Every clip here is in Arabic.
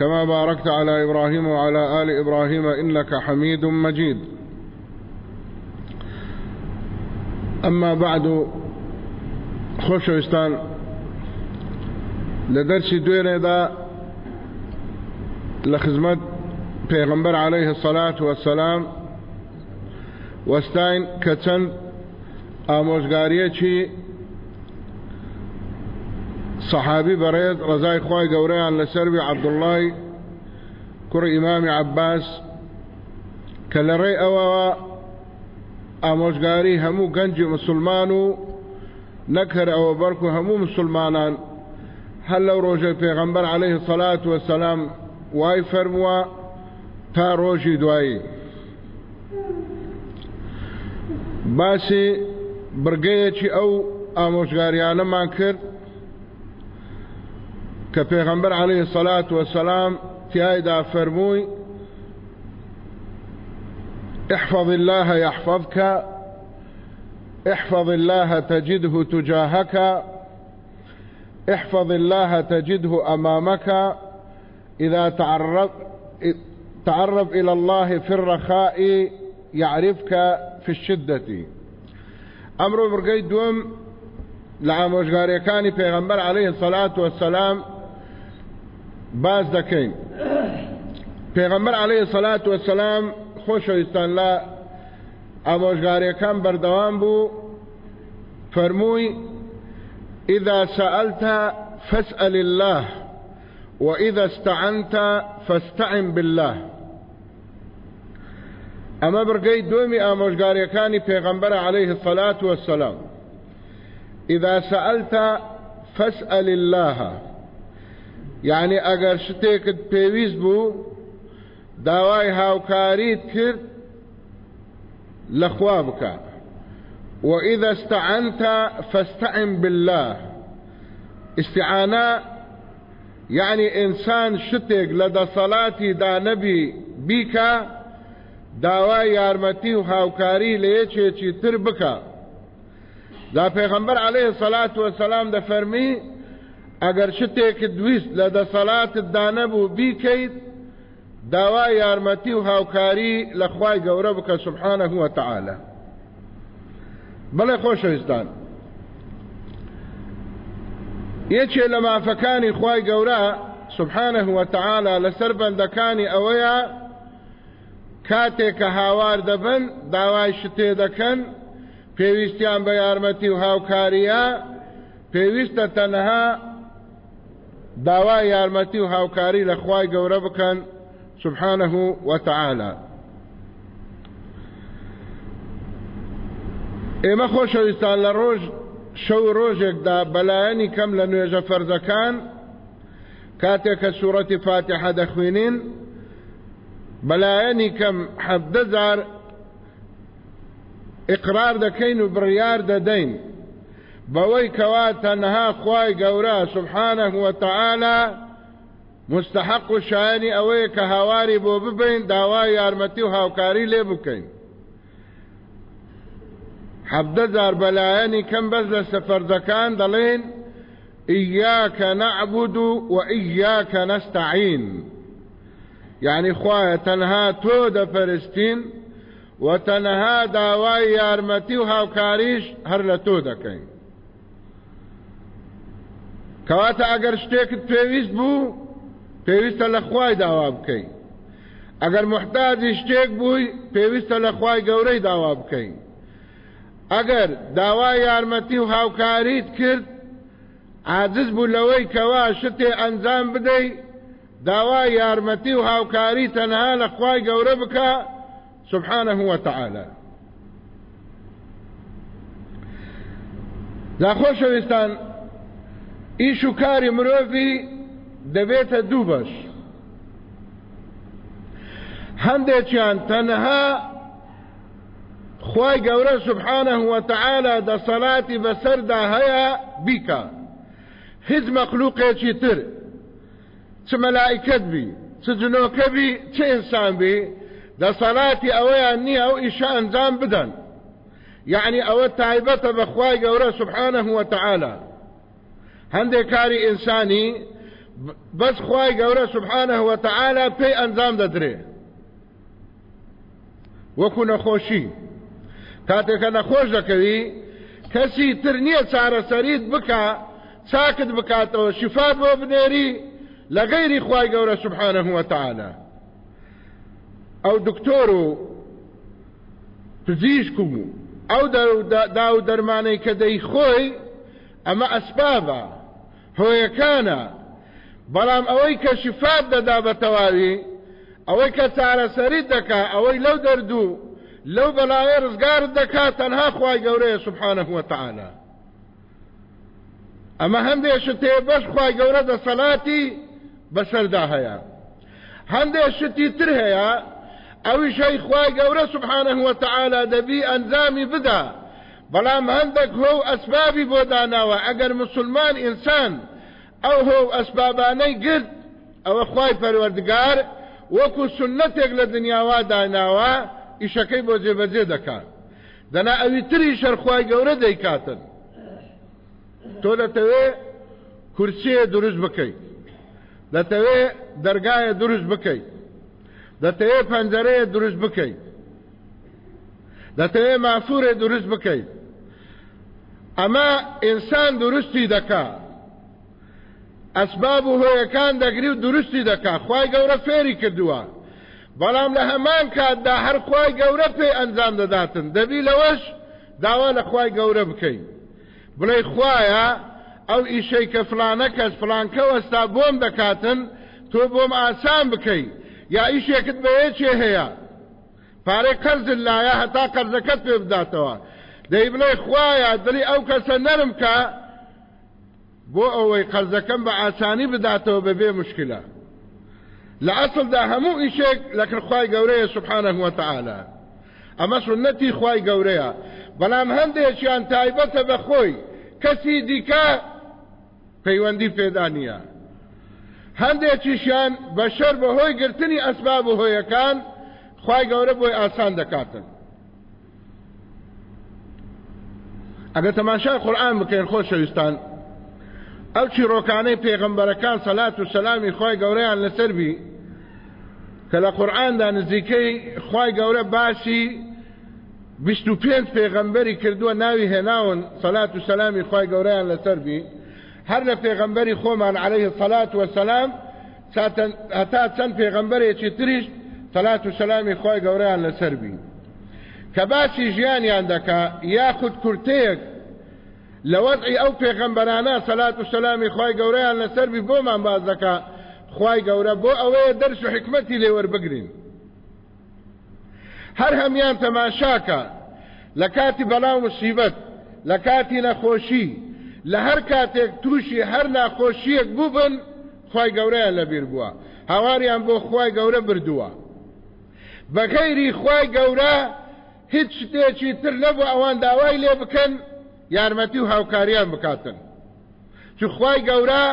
كما باركت على إبراهيم وعلى آل إبراهيم إنك حميد مجيد. أما بعد خوشوستان لدرس دوينة دا لخدمت پیغمبر عليه الصلاة والسلام وستاين كتن آموزگاریه چی صحابي بريد رزاي خواي قوريان لسربي عبد الله كر إمام عباس كالري أوا أموشقاري همو قنج مسلمانو نكر أو بركو همو مسلمانان. هل لو روجي پیغمبر عليه الصلاة والسلام واي فرموا تا روجي دواي. باسي برگەیەکی ئەو ئامۆژگاریانەمان کرد پێغەمبەر عليه الصلاة والسلام تیایدا فەرمووی احفظ الله يحفظك احفظ الله تجده تجاهك احفظ الله تجده أمامك إذا تعرف تعرف إلى الله في الرخاء يعرفك في الشدة. أمر برقيد دوم لعاموشغاريكاني پیغمبر عليه الصلاة والسلام باز دەکەین پێغەمبەر عليه سەلات وسلام خۆشەویستان لە ئامۆژگاریەکان بەردەوام بوو فەرمووی إذا سألت فاسأل الله وإذا استعنت فاستعن بالله. أما برقي دومي آموشگاريكاني پیغمبر عليه الصلاة والسلام إذا سألت فاسأل الله. یعنی ئەگەر شتێکت پێویست بوو داوای هاوکاریت کرد لەخوا بکە وإذا استعنت فاستعن بالله. استعانة يعني إنسان شتێک لە دەسەڵاتی دانەبی بیکە داوای یارمەتی و هاوکاری لە یەکێکی تر بکە دا پێغەمبەر عليه سەلات وسلام دەفەرمی ئەگەر شتێکت دویست لە دەسەڵاتت دانەبوو بیکەیت داوای یارمەتی و هاوکاری لە خوای گەورە بکە سبحانە هو تعالە بڵێ خۆشەویستان. یەکێ لە مافەکانی خوای گەورە سبحانە هو تعالە لەسەر بەندەکانی ئەوەیە کاتێک کە هاوار دەبن داوای شتێ دەکەن پێویستیان بە یارمەتی و هاوکاریە پێویستە تەنەها داوای یارمەتی و هاوکاری لە خوای گەورە بکەن سبحانه وتعالى ئێمە خۆشەویستان لە ڕۆژ شەو ڕۆژێکدا بەلایەنی کەم لە نوێژە فەرزەکان کاتێک کە سوورەتی فاتحە دەخوێنین بەلایەنی کەم حەفدەزار ئقرار دەکەین و بڕیار دەدەین. بەوەی کەوا تەنها خوای گەورە سبحانه وتعالى مستحق و شایانی ئەوەیە کە هاواری بۆ ببین داوای یارمەتی و هاوکاری لێ بکەین جار بەلایەنی لە سەفەرزەکان دەڵێن إياك نعبد وإياك نستعين. یەعنی خوایە تەنها تۆ دەپەرستین وتەنها داوای یارمەتی وهاوکاریش هەر لە تۆ دەکەین کەواتە ئەگەر شتێکت پێویست بوو پێویستە لە خوای داوا بکەین. ئەگەر محتاجی شتێک بووی پێویستە لە خوای گەورەی داوا بکەین. ئەگەر و هاوکاریت کرد عاجز بوو لەوەی کەوا شتێ ئەنجام بدەی داوای یارمەتی و هاوکاری تەنها لە خوای گەورە بکە سبحانه وتعالى لا خۆشەویستان، ئیش و کاری مرۆڤی دەبێتە دوو بەش هەندێکیان تەنها خی گەورە سبحانە وتەعاالە دەسەڵاتی بەسەردا هەیە بیکە هیچ مەخلوقێکی تر چ مەلایکت بی چ جنۆکە بی چ ئینسان بی دەسەڵاتی ئەوەیان نییە ئەو ئیشە ئەنجام بدەن یعنی ئەوە تایبەتە بەخوای گەورە سبحانە وتەعاالە هەندێک کاری ئینسانی بەس خوای گەورە سبحانە وتەعاالە پێی ئەنجام دەدرێ. وەکو نەخۆشی. کاتێکە نەخۆش دەکەوی کەسی تر نییە چارەسەریت بکە چاکت بکاتەوە شفات بۆ بنێری لە غەیری خوای گەورە سبحانە وتەعاالە ئەو دکتۆر و پزیشک و ئەو دا و دەرمانەی کە دەی خۆی ئەمە ئەسبابە هۆیەکانە بەڵام ئەوەی کە شفات دەدا بە تەواوی ئەوەی کە چارەسەری دەکا ئەوەی لەو دەردوو لەو بەلایە ڕزگارت دەکات تەنها خی گەورەیە سبحانە وتعاالە ئەمە هەندێک تێ بەش خی گەورە دەسەڵاتی بەسەردا هەیە هەندێک شتی تر هەیە ئەوی شەی خی گەورە سبحانە وتعاالە دەبی ئەنجامی بدا. بەڵام هەندێک هۆ ئەسبابی بۆ داناوە ئەگەر مسلمان ئینسان ئەو هۆ ئەسبابانەی گرت ئەوە خی پەروەردگار وەکو سنتێک لە دنیاوا داناوە ئیشەکەی بۆ جێبەجێ دەکات. دەنا ئەوی تری شەرخوای گەورە دەیکاتن. تۆ دەتەوێ کورسیە دروست بکەیت. دەتەوێ دەرگایە دروست بکەیت. دەتەوێ پەنجەرەیە دروست بکەیت. دەتەوێ مافورێ دروست بکەیت. ئەمە ئینسان دروستی دەکات ئەسباب و هۆیەکان دەگری و دروستی دەکا خی گەورە فێری کردووە. بەڵام لە هەمان کاتدا هەر خی گەورە پێ ئەنجام دەداتن. دەبی لەوەش داوا لە خی گەورە بکەین. بڵێ خویە ئەو ئیشەی کە فلانە کەس فلانکە وەستا بۆم دەکاتن تۆ بۆم ئاسان بکەی. یا ئیشێکت بەیەکێ هەیە؟ پارێ قەرزل لایە هەتا قەرزەکەت پێ بداتەوە. دەی بڵێ خویە دڵی ئەو کەسە نەرم کە بۆ ئەوەی قەرزەکەم بە ئاسانی بداتەوە بەبێ مشکلە. لە ئەسڵدا هەموو ئیشێک لە کردخوای گەورەیە سبحانە وتعاالە ئەمە سنەتی خوای گەورەیە. بەڵام هەندێکیان تایبەتە بە خۆی کەسی دیکە پەیوەندی پێدا نییە. هەندێکیشیان بەشەر بەهۆی گرتنی ئەسباب و هۆیەکان خی گەورە بۆی ئاسان دەکاتن. ئەگە تەماشای قورآن بکەین خۆشەویستان ئەو چیرۆکانەی پێغمبەرەکان سەلات و سەلامی خی گەورەیان لەسەربی کە لە قورئاندا نزیکەی خی گەورە باسی پێنج پێغەمبەری کردووە ناوی هێناون سەلات و سەلامی خی گەورەیان لەسەربی هەر لە پێغەمبەری خۆمان عليه الصلاة والسلام هەتا چەند پێغەمبەرێکی تریش سەلات و سەلامی خی گەورەیان لەسەربی کە باسی ژیانیان دەکا یاخود لە وەزعی ئەو پێغەمبەرانە سەلات و سەلامی خی گەورەیان لەسەربی بۆمان باس دەکا خی گەورە بۆ ئەوەیە دەرس و حکمەتی لێوەربگرین هەر هەمان تەماشاکە لە کاتی بەڵاو مصیبەت لە کاتی نەخۆشی لە هەر کاتێک تووشی هەر ناخۆشیەک بووبن خی گەورەیان لەبیر بووە. هاواریان بۆ خی گەورە بردووە. بەغەیری خی گەورە هیچ شتێکی تر نەبوو ئەوان داوای لێ بکەن یارمەتی و هاوکاریان بکاتن. چخوای گەورە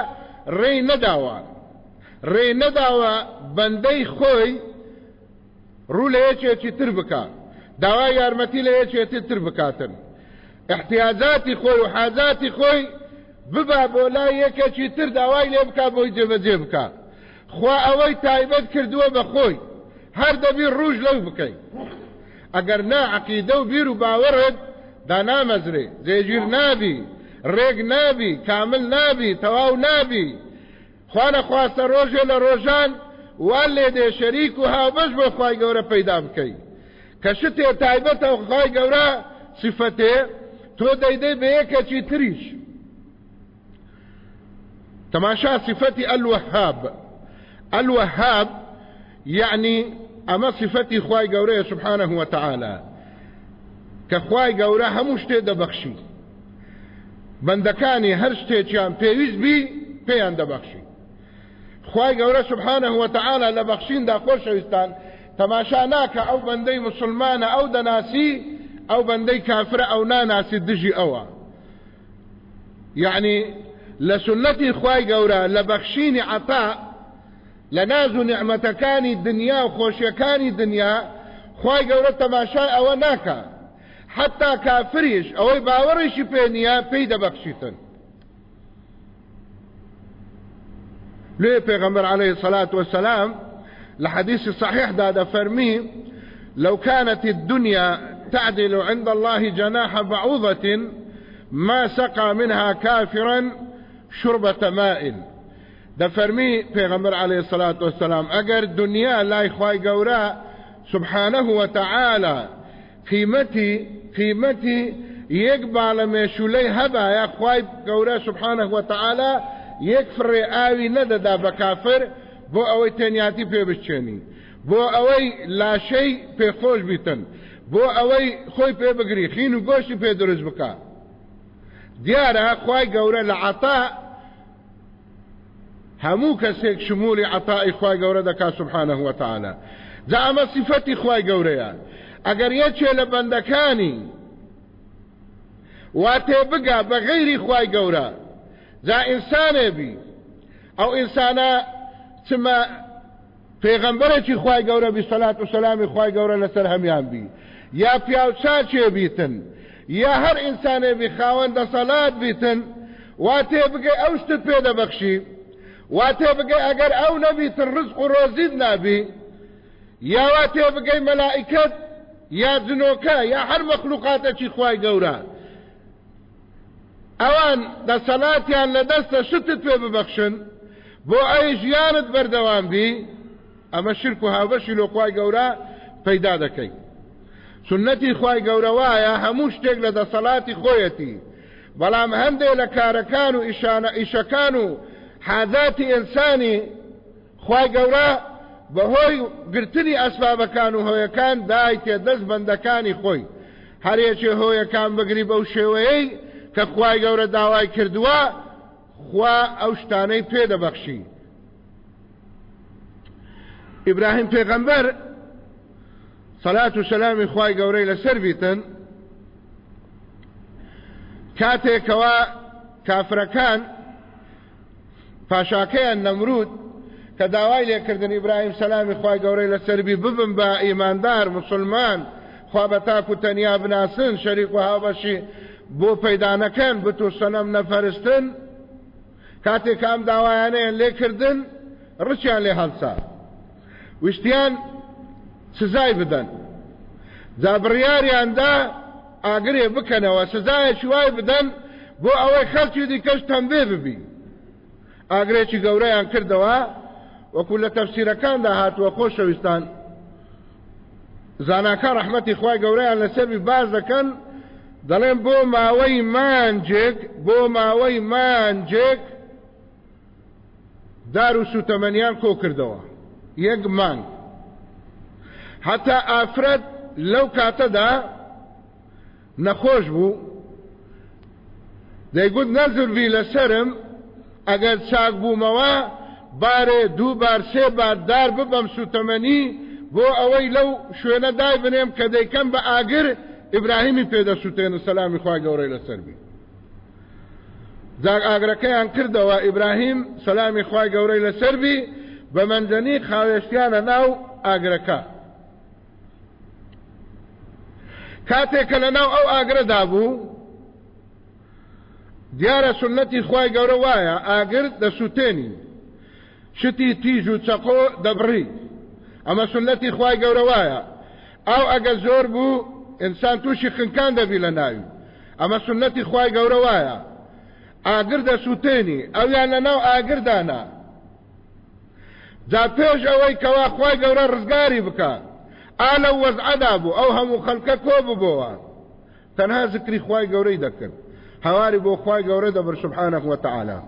ڕێی نەداوە. ڕێ نەداوە بەندەی خۆی ڕوو لە یەکێکی تر بکات داوای یارمەتی لە یەکێتی تر بکاتن. احتیاجاتی خۆی و حاجاتی خۆی ببا بۆ لای یەکێکی تر داوای لێ بک بۆی جێبەجێ بکات خوا ئەوەی تایبەت کردووە بە خۆی. هەر دەبی ڕوژ لەو بکەین ئەگەر نا عقیدە و بیر و باوەڕت دا نامەزرێ جێگیر نابی ڕێک نابی کامل نابی تەواو نابی خوانە خواستە ڕۆژێ لە ڕۆژان وان لێ دێ شەریک و هاوبەش بۆ خی گەورە پەیدا بکەی کە شتێ تایبەتە خی سفتێ تۆ دەیدەی بە یەکەکی تریش. تەماشا صفەتی ئەلوەهاب ئەلوەهاب يعني ئەمە صفەتی خی گەورەیە سبحانه وتعالى کە خوای گەورە هەموو شتێ دەبەخشی. بەندەکانی هەر شتێکیان پێویست بی پێیان دەبەخشی. خوای گەورە سبحانه وتعالى لە بەخشیندا خۆشەویستان تەماشا ناکە ئەو بەندەی مسلمانە ئەو دەناسی ئەو بەندەی کافرە ئەو ناناسی دژی ئەوە. یعنی لە سنەتی خوای گەورە لە بەخشینی عتا لە ناز و نعمەتەکانی دنیا و خۆشیەکانی دنیا خوای گەورە تەماشای حتا کافریش ئەوەی باوەڕێکی پێنیە پێی دەبەخشیتن ليه پیغمبر عليه الصلاة والسلام لحديث صحيح دا فرمي لو كانت الدنيا تعدل عند الله جناح بعوضة ما سقى منها كافرا شربة ماء. دا فرمي پیغمبر عليه الصلاة والسلام اگر دنيا لا اخواي قورا سبحانه وتعالى قيمتي قيمتي يقبل مشولي هبا يا اخواي قورا سبحانه وتعالى یەک فڕێ ئاوی نەدەدا بە کافر بۆ ئەوەی تەنیاتی پێ بچێنی. بۆ ئەوەی لاشەی پێخۆش بیتن. بۆ ئەوەی خۆی پێ بگری خین و گۆشتی پێ دروست بکە دیارە خی گەورە لە عتا هەموو کەسێک شمولی عتائی خی گەورە دەکا سبحانه وتعالى جا ئەمە سیفەتی خی گەورەیە. ئەگەر یەکێ لە بەندەکانی وا تێ بگا بە غەیری خی گەورە. جا ئینسانێ بی. ئەو ئینسانە چمە پێغەمبەرێکی خی گەورە بی سەلات و سەلامی خی گەورە لەسەر هەمیان بی. یا پیاوچاچێ بیتن؟ یا هەر ئینسانێ بی خاوەن دەسەلات بیتن؟ وا تێ بگەی ئەو شتت پێ دەبەخشی؟ ئەگەر ئەو نەبیتن ڕزق و ڕۆزید نابی؟ یا وا تێ بگەی مەلائکت یا جنۆکە یا هەر مەخلوقاتێکی خی گەورە. ئەوان دەسەڵاتیان لە دەستە شتت پێ ببەخشن بۆ ئەی ژیانت بەردەوام بی ئەمە شرک و هاوبەشی لۆخوای گەورە پەیدا دەکەی. سنەتی خوای گەورە وایە هەموو شتێک لە دەسەڵاتی خۆیەتی. بەڵام هەندێک لە کارەکان و ئیشەکان و حاداتی ئینسانی خوای گەورە بەهۆی گرتنی ئەسبابەکان و هۆیەکان دای تێ دەست بەندەکانی خۆی. هەرێکێ هۆیەکان بگری بەو شێوەیەی کە خوای گەورە داوای کردووە خوا ئەو شتانەی پێدەبەخشی ئیبراهیم پێغەمبەر سەلات و سەلامی خوای گەورەی لەسەر بیتن کاتێکەوە کافرەکان پاشاکەیان نەمرود کە داوای لێکردن ئیبراهیم سەلامی خوای گەورەی لەسەربی ببن بە ئیماندار مسلمان خوا بە تاک و تەنیا بناسن شەریک و هاوبەشی بۆ پەیدانەکەن بتو سەنەم نەفەرستن. کاتێک ئەم داوایانەیان لێکردن ڕچیان لێ هەڵسا. وشتیان سزای بدەن. جا بڕیاریاندا ئاگرێ بکەنەوە سزایەکی وای بدەن بۆ ئەوەی خەڵکی دیکەش تەمبێ ببی ئاگرێکی گەورەیان کردەوە وەکو لە تەفسیرەکاندا هاتووە خۆشەویستان زاناکە ڕەحمەتی خوای گەورەیان لەسەربی باس دەکەن دەڵێن بۆ ماوەی مانگێک بۆ ماوەی مانگێک دار و سوتەمەنیان کۆ کردەوە. یەک مانگ. هەتا ئافرەت لەو کاتەدا نەخۆش بوو. دەیگوت نەزربی لەسەرم ئەگەر چاک بوومەوە بارێ دوو بار سێ بار دار ببەم سوتەمەنی بۆ ئەوەی لەو شوێنە دای بنێم کە دەیکەم بە ئاگر ئیبراهیمی پێدەسووتێن سەلامی خخوای گەورەی لەسەر بی. جاک ئاگرەکەیان کردەوە ئیبراهیم سەلامی خخوای گەورەی لەسەر بی بە منجەنی خاوێشتیانە ناو ئاگرەکە. کاتێکە لە ناو ئەو ئاگرەدا بوو دیارە سنەتی خی گەورە وایە ئاگر دەسووتێنی شتی تیژ و چەقۆ دەبڕی. ئەمە سنەتی خی گەورە وایە ئەو ئەگە زۆر بوو ئینسان تووشی خنکان دەبی لە ناوی. ئەمە سنەتی خی گەورە وایە ئاگر دەسووتێنی ئەویان لە ناو ئاگردانە. جا پێش ئەوەی کەوا خی گەورە ڕزگاری بکات ئالە وەزعدا بوو ئەو هەموو خەڵکە کۆ ببەوە تەنها زکری خی گەورەی دەکرد. هەواری بۆ خی گەورە دەبر سبحانە وتعاالە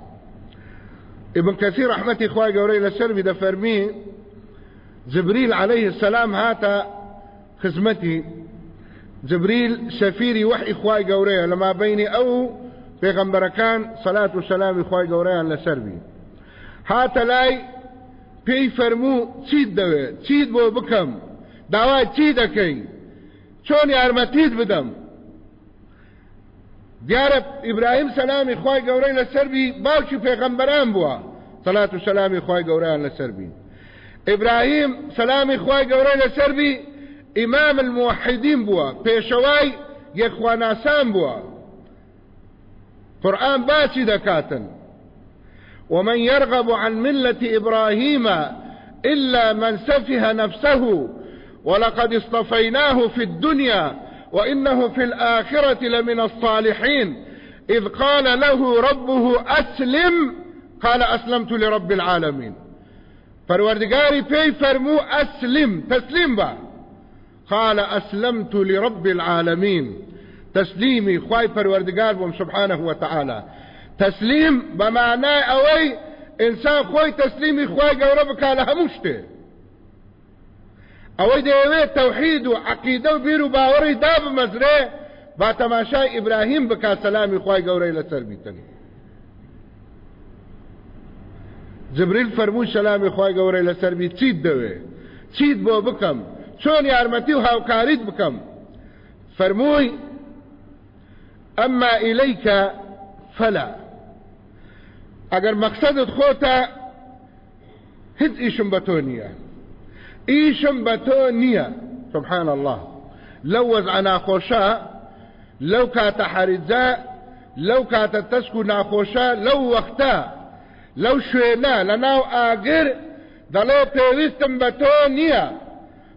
ابن كثير ڕەحمەتی خوای گەورەی لەسەربێ دەفەرمێ جبريل عليه السلام هاتە خزمەتی. جبريل سەفیری وەحی خوای گەورەیە لە مابینی ئەوەکان سەلات وسەلامی خوای گەورەیان لەسەربێ هات لای پێی فەرموو چیت دەوێت چیت بۆ بکەم داوای چی دەکەی چۆن دیارە ئیبراهیم سەلامی خی گەورەی لەسەربی باوکی پێغەمبەران بووە سەلات و سەلامی خی گەوریان لەسەربی ئیبراهیم سەلامی خی گەورەی لەسەربی ئیمام الموحدین بووە پێشەوای یەکخواناسان بووە قرآن باسی دەکاتن ومن يرغب عن ملة إبراهيم إلا من سفه نفسه ولقد اصطفيناه في الدنيا وإنه في الآخرة لمن الصالحين. إذ قال له ربه أسلم قال أسلمت لرب العالمين. فروردقاري بي فرمو أسلم تسليم با. قال أسلمت لرب العالمين. تسليمي خواي فروردقار بهم سبحانه وتعالى. تسليم بمعنى أوي إنسان خوي تسليمي خواي قوربك على هموشته. ئەوەی دەیەوێت تەوحید و عقیدە و بیر و باوەڕی دا بمەزرێ با تەماشای ئیبراهیم بکات سەلامی خی گەورەی لەسەر بیتنی جبریل فەرمووی سەلامی خی گەورەی لەسەر بی چیت دەوێ چیت بۆ بکەم چۆن یارمەتی و هاوکاریت بکەم فەرمووی ئەمما ئیلەیکە فەلا ئەگەر مەقسەدت خۆتە هیچ ئیشم بە ئیشم بە سبحان الله. لەو وەزع ناخۆشە لەو کاتە حەریجە لەو کاتە تەسک و ناخۆشە لەو وەختە لەو شوێنە لە ناو ئاگر دەڵێ پێویستم بە تۆ نییە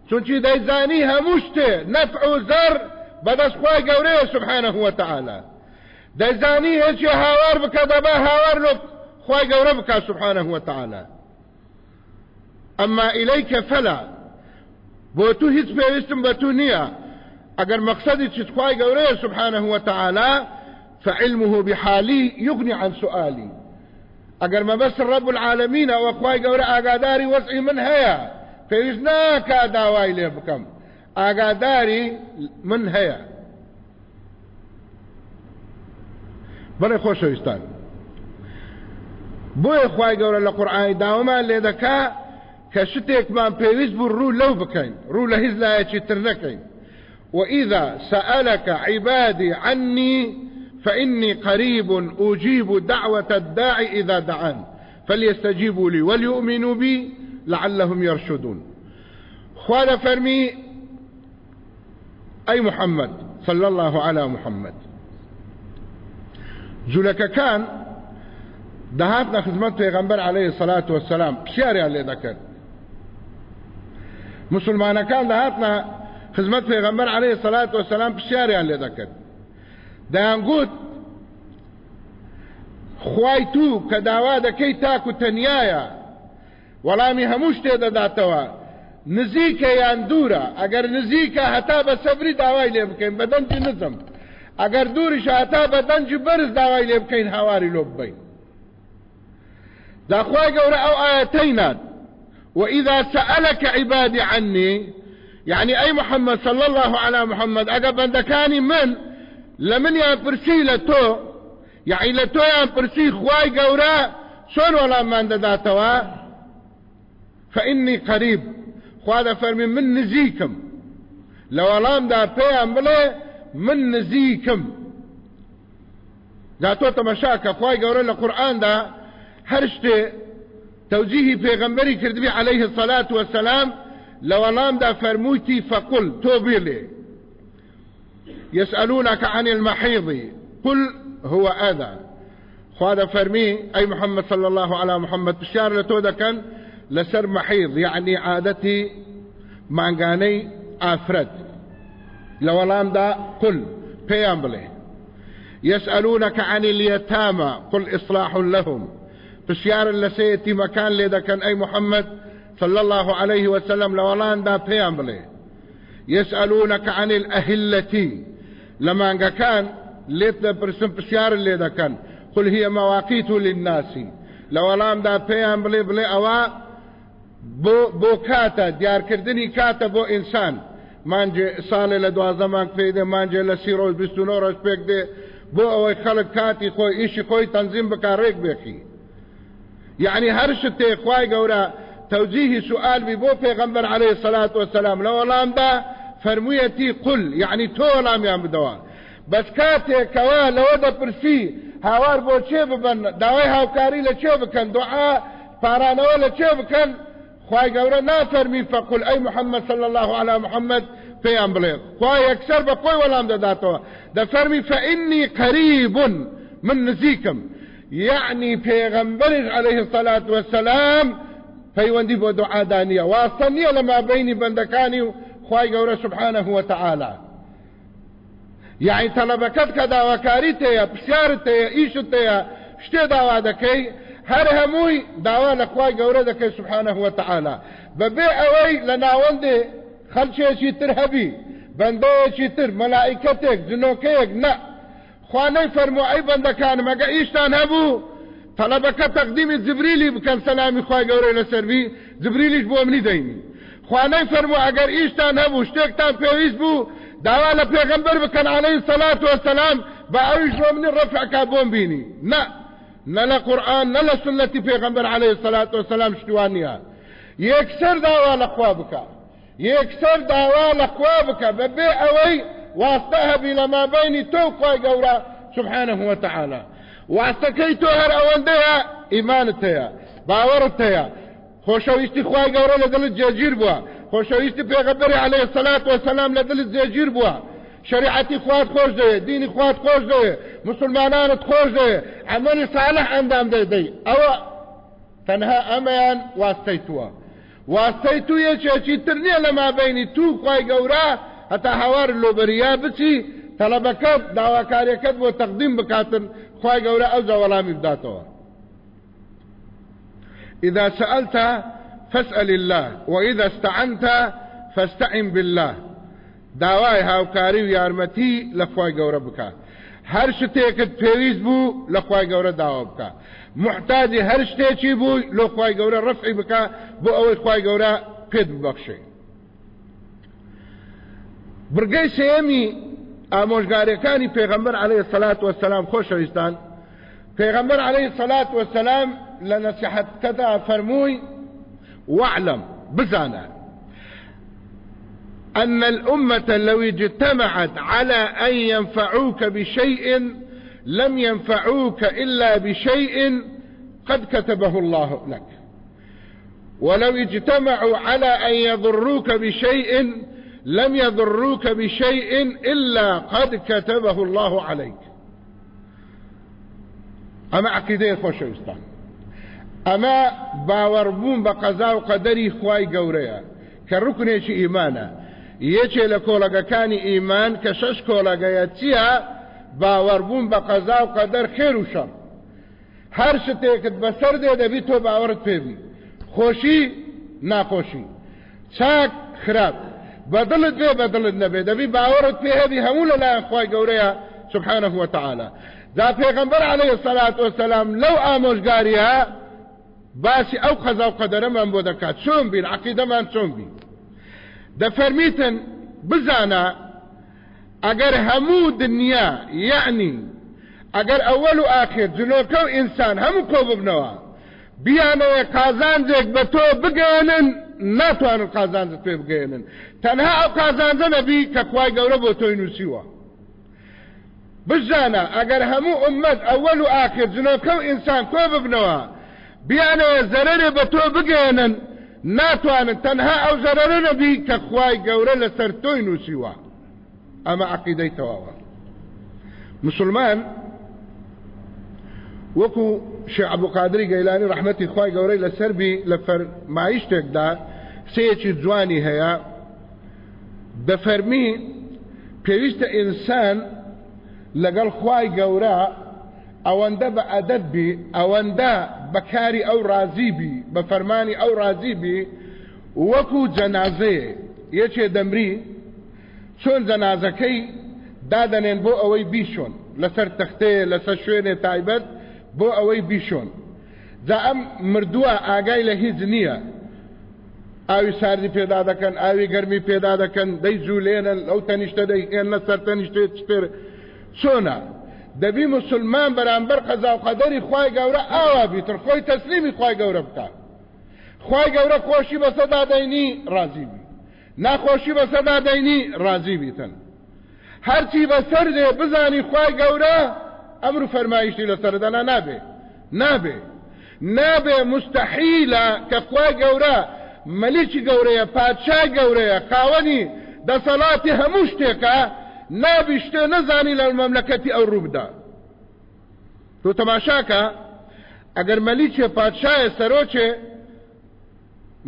چونکی دەیزانی هەموو شتێ نەفع و زەر بەدەستخوای گەورەیە سبحانه وتعالى دەیزانی هێچی هاوار بکە دەبا هاوار لۆ خوای گەورە بکە سبحانه وتعالى. أما إليك فلا بۆ تو هیچ پێویستم بە تو نییە ئەگەر مەقصدی خوای گەورەیە سبحانه وتعالى فعلمه بحالي يغني عن سؤالي. ئەگەر مەبەست رب العالمين ئەو خوای گەورە ئاگاداری وەزعی من هەیە. پێویست ناکا داوای لێ بکەم ئاگاداری من هەیە. بڵێ خۆشەویستان بۆیە خی گەورە لە قورآانی داوامان لێ کە شتێکمان پێویست بوو ڕوو لەو بکەین ڕوو لە هیچ وإذا سألك عبادي عني فإني قريب أجيب دعوة الداعي إذا دعان. فليستجيبوا لي وليؤمنوا بي لعلهم يرشدون. خوال فرمي أي محمد؟ صلى الله على محمد. جلك كان دهاتنا خدمت پیغمبر عليه الصلاة والسلام بشاري عليه ذكر. مسلمانەکان داهاتنا خزمەت پێغەمبەر عليه سەلات وسلام پرسیاریان لێ دەکرد. دەیانگوت خوای تو کە داوا دەکەی تاک و تەنایە وەڵامی هەموو شتێ دەداتەوە. نزیکە یان دوورە ئەگەر نزیکە هەتا بە سەبری داوای لێ بکەین بە دەنجی نزم. ئەگەر دووریش هەتا بە دەنجی بەرز داوای لێ بکەین هاواری لۆ ببین. داخوای گەورە ئەو ئاەتەینات وإذا سألك عبادي عني يعني أي محمد صلى الله على محمد أقا بندكاني من؟ لمن يا برسي لتو؟ يعني لتو يا برسي خواي قورا؟ شون ولا من داتوا فإني قريب. خواذا فرمي من نزيكم؟ لو لام دا بيان بلي من نزيكم؟ ذاتو تمشاك خواي قورا لقرآن دا هرشتي توجيهي پیغمبری کردبی عليه الصلاة والسلام لولام دا فرموتي فقل توبيلي يسألونك عن المحيض قل هو أذى خوادا فرمي أي محمد صلى الله على محمد بشار لتودا كان لسر محيض يعني عادتي مانغاني آفرد لولام دا قل بيامبلي يسألونك عن اليتامى قل إصلاح لهم. پشیار لسیتی مکان لیدا کن ای محمد صلى الله عليه وسلم لولان دا پیان بلي. يسألونك عن الأهلة. لما كان ليت برسم بشيار اللي كان. قل هي مواقيت للناس. لولان دا پیان بلي بلي أوا بو, بو كاتا ديار كردني كاتا بو إنسان. مانجي سالي لدوازمان فيدي مانجي لسيروز بستونوروز بيك دي بو أوي خلق كاتي خوي إيشي خوي تنظيم بكاريك بيخي يعني هر شتێ خوای گەورە سوئال ببوو پێغەمبەر عليه الصلاة والسلام لە وەڵامدا فەرموویەتی قل یەعنی وەڵام بدەوە بەس کاتێ کەوا لەوێدا پرسی هاوار بۆ چێ ببەن داوای هاوکاری لە چێ بکەن دوعا پارانەوە لە چێ بکەن؟ خی گەورە نافەرمی فقل. ئەی محەممەد صلى الله على محمد پێیان بڵێ. خوا یەکسەر بە خۆی وەڵام دەداتەوە. دەفەرمی فإني قريب من نزیکم. يعني پێغەمبەرش عليه الصلاة والسلام پەیوەندی بۆ دوعادانیە واستە نییە لەما بینی بەندەکانی و خی گەورە سبحانه وتعالى يعني طلبەکەت کە داواکاری تەیە پرسیارت تەیە ئیشت تەیە شتێ داوا دەکەی هەر هەمووی داوا لە خوای گەورە دەکەی سبحانه وتعالى بەبێ ئەوەی لە ناوەندێ خەلچێکی تر هەبی بەندەیەکی تر مەلائکەتێک جنۆکەیەک خوانەی فەرموعی بەندەکانم ئەگە ئیشتان هەبوو. طلبەکە تەقدیمی جبریلی بکەن سەلامی خوای گەورەی لەسەروی جبریلیش بۆ منی دەینی. خوانەی فەرمو ئەگەر ئیشتان هەبوو شتێکتان پێویست بوو داوا لە پێغەمبەر بکەن عليه سەلات وەسەلام بە ئەویش بۆ منی ڕەفعکا بۆم بینی نە نە قرآن نە لە سنەتی پێغەمبەر عليه الصلاة والسلام شتوانیە یەکسەر داوا لە خوا بکە. یەکسەر داوا لە خوا بکە. بەبێ ئەوەی واستە هەبی لە مابینی تۆ خوای گەورە سبحانه وتعالى. ئەوەندەیە ئیمانت هەیە باوەڕت هەیە خۆشەویستی خوای گەورە لە دڵت جێگیر بووە خۆشەویستی پێغەمبەری عليه الصلاة والسلام دڵت جێگیر بووە شریعتی خوات خۆش دەوێ دینی خوات خۆش دەوێ مسلمانانت خۆش دەوێ عملی صالح ئەنجام دەدەی ئەوە تەنها ئەمەیان واستەی تووە واستەی تو یەکێکی تر نییە لە مابینی تو خی گەورە هەتا هاوار لۆبەریا بچی تەلەبەکەت داواکاریەکەت بۆ تەقدیم بکاتن خی گەورە ئەو جەوەڵامی بداتەوە إذا سألت فاسأل الله وإذا استعنت فاستعن بالله. داوای هاوکاری و یارمەتی لە خی گەورە بکە هەر شتێکت پێویست بوو لە خی گەورە داوا بکە محتاجی هەر شتێکی بوو لە خی گەورە ڕفعی بکە بۆ ئەوەی خی گەورە پێت ببەخشێ برگەی سێمی ئامۆژگارەکانی پێغەمبەر عليه سەلات وەسەسلام خۆشەویستان. پێغەمبەر عليه سەلات وەسەسلام لە نەسیحەتەدا فەرمووی وعلم بزانە. أن الأمة لو اجتمعت على أن ينفعوك بشيء لم ينفعوك إلا بشيء قد كتبه الله لك. ولو اجتمعوا على أن يضروك بشيء لم يضروك بشيء إلا قد كتبه الله عليك. أما عقيدة خوشوستان أما باوربون بقضاء قدري خواي قوريا. كالركن إيمانا. یەکێ لە کۆلەگەکانی ئیمان کە شەش کۆلەگەیە چییە باوەڕبوون بە قەزا و قەدەر خێر و شەڕ هەر شتێکت بەسەر دێ دەبی تۆ باوەڕت پێبی خۆشی ناخۆشی چاک خراپ بەدڵت بێ بەدڵت نەبێ. دەبی باوەڕت پێ هەبی هەموو لەلایەن خی گەورەیە سبحانه وتعالى دا پێغمبەر عليه الصلاة والسلام لەو ئامۆژگاریە باسی ئەو قەزا و قەدەرەمان بۆ دەکات. چۆن بین؟ عقیدەمان چۆن بین؟ دەفەرمیتن بزانە ئەگەر هەموو دنیا یعنی ئەگەر ئەوەل و ئاخر جنۆکە و ئینسان هەموو کۆ ببنەوە بیانەوە قازانجێک بە تۆ بگەێنن ناتوانن قازانجت پێ بگەێنن تەنها ئەو قازانجە نەبی کە خوای گەورە بۆ تۆی نووسیوە. بزانە ئەگەر هەموو ئومەت ئەوەل و ئاخر جنۆکە و ئینسان کۆ ببنەوە بیانەوە زەرەرێ بە تۆ بگەێنن ناتوانن تەنها ئەو زەرەرە نەبی کە خوای گەورە لەسەر تۆی نووسیوە. ئەمە عقیدەی تەواوە. مسلمان وەکو شێ عبدوقادری گەیلانی ڕحمەتی خوای گەورەی لەسەربی لە فەرمایی شتێکدا سەیەکی جوانی هەیە دەفەرمی پێویستە ئینسان لەگەڵ خوای گەورە ئەوەندە بە ئەدەت بی ئەوەندە بەکاری ئەو رازی بی بە فەرمانی ئەو رازی بی وەکو جەنازەیە. یەکێ دەمری؟ چۆن جەنازەکەی دادەنێن بۆ ئەوەی بیشۆن. لەسەر تەختەیە لەسەر شوێنێ تایبەت بۆ ئەوەی بیشۆن. جا ئەم مردووە ئاگای لە هیچ نییە. ئاوی ساردی پێدا دەکەن ئاوی گەرمی پێدا دەکەن دەی جوولێنە لەو تەنیشتە دەی ئێنە سەر تەنیشتێت پێر. چۆنە؟ دەبی مسلمان بەرامبەر قەزا و قەدەری خوای گەورە ئاوا بیتر خۆی تەسلیمی خوای گەورە بکە. خی گەورە خۆشی بەسەدا دەینی ڕازی بی. ناخۆشی بەسەدا دەینی ڕازی بیتن. هەرچی بەسەر دێ بزانی خی گەورە ئەمر و فەرمایشتی لەسەردەنا نابێ. نابێ. نابێ مستحیلە کە خی گەورە مەلیکی گەورەیە پادشای گەورەیە خاوەنی دەسەڵاتی هەموو شتێکە نابی شتێ نەزانی لە مەملەکەتی ئەو ڕووبدا تۆ تەماشاکە ئەگەر مەلیکێ پادشایە سەرۆچێ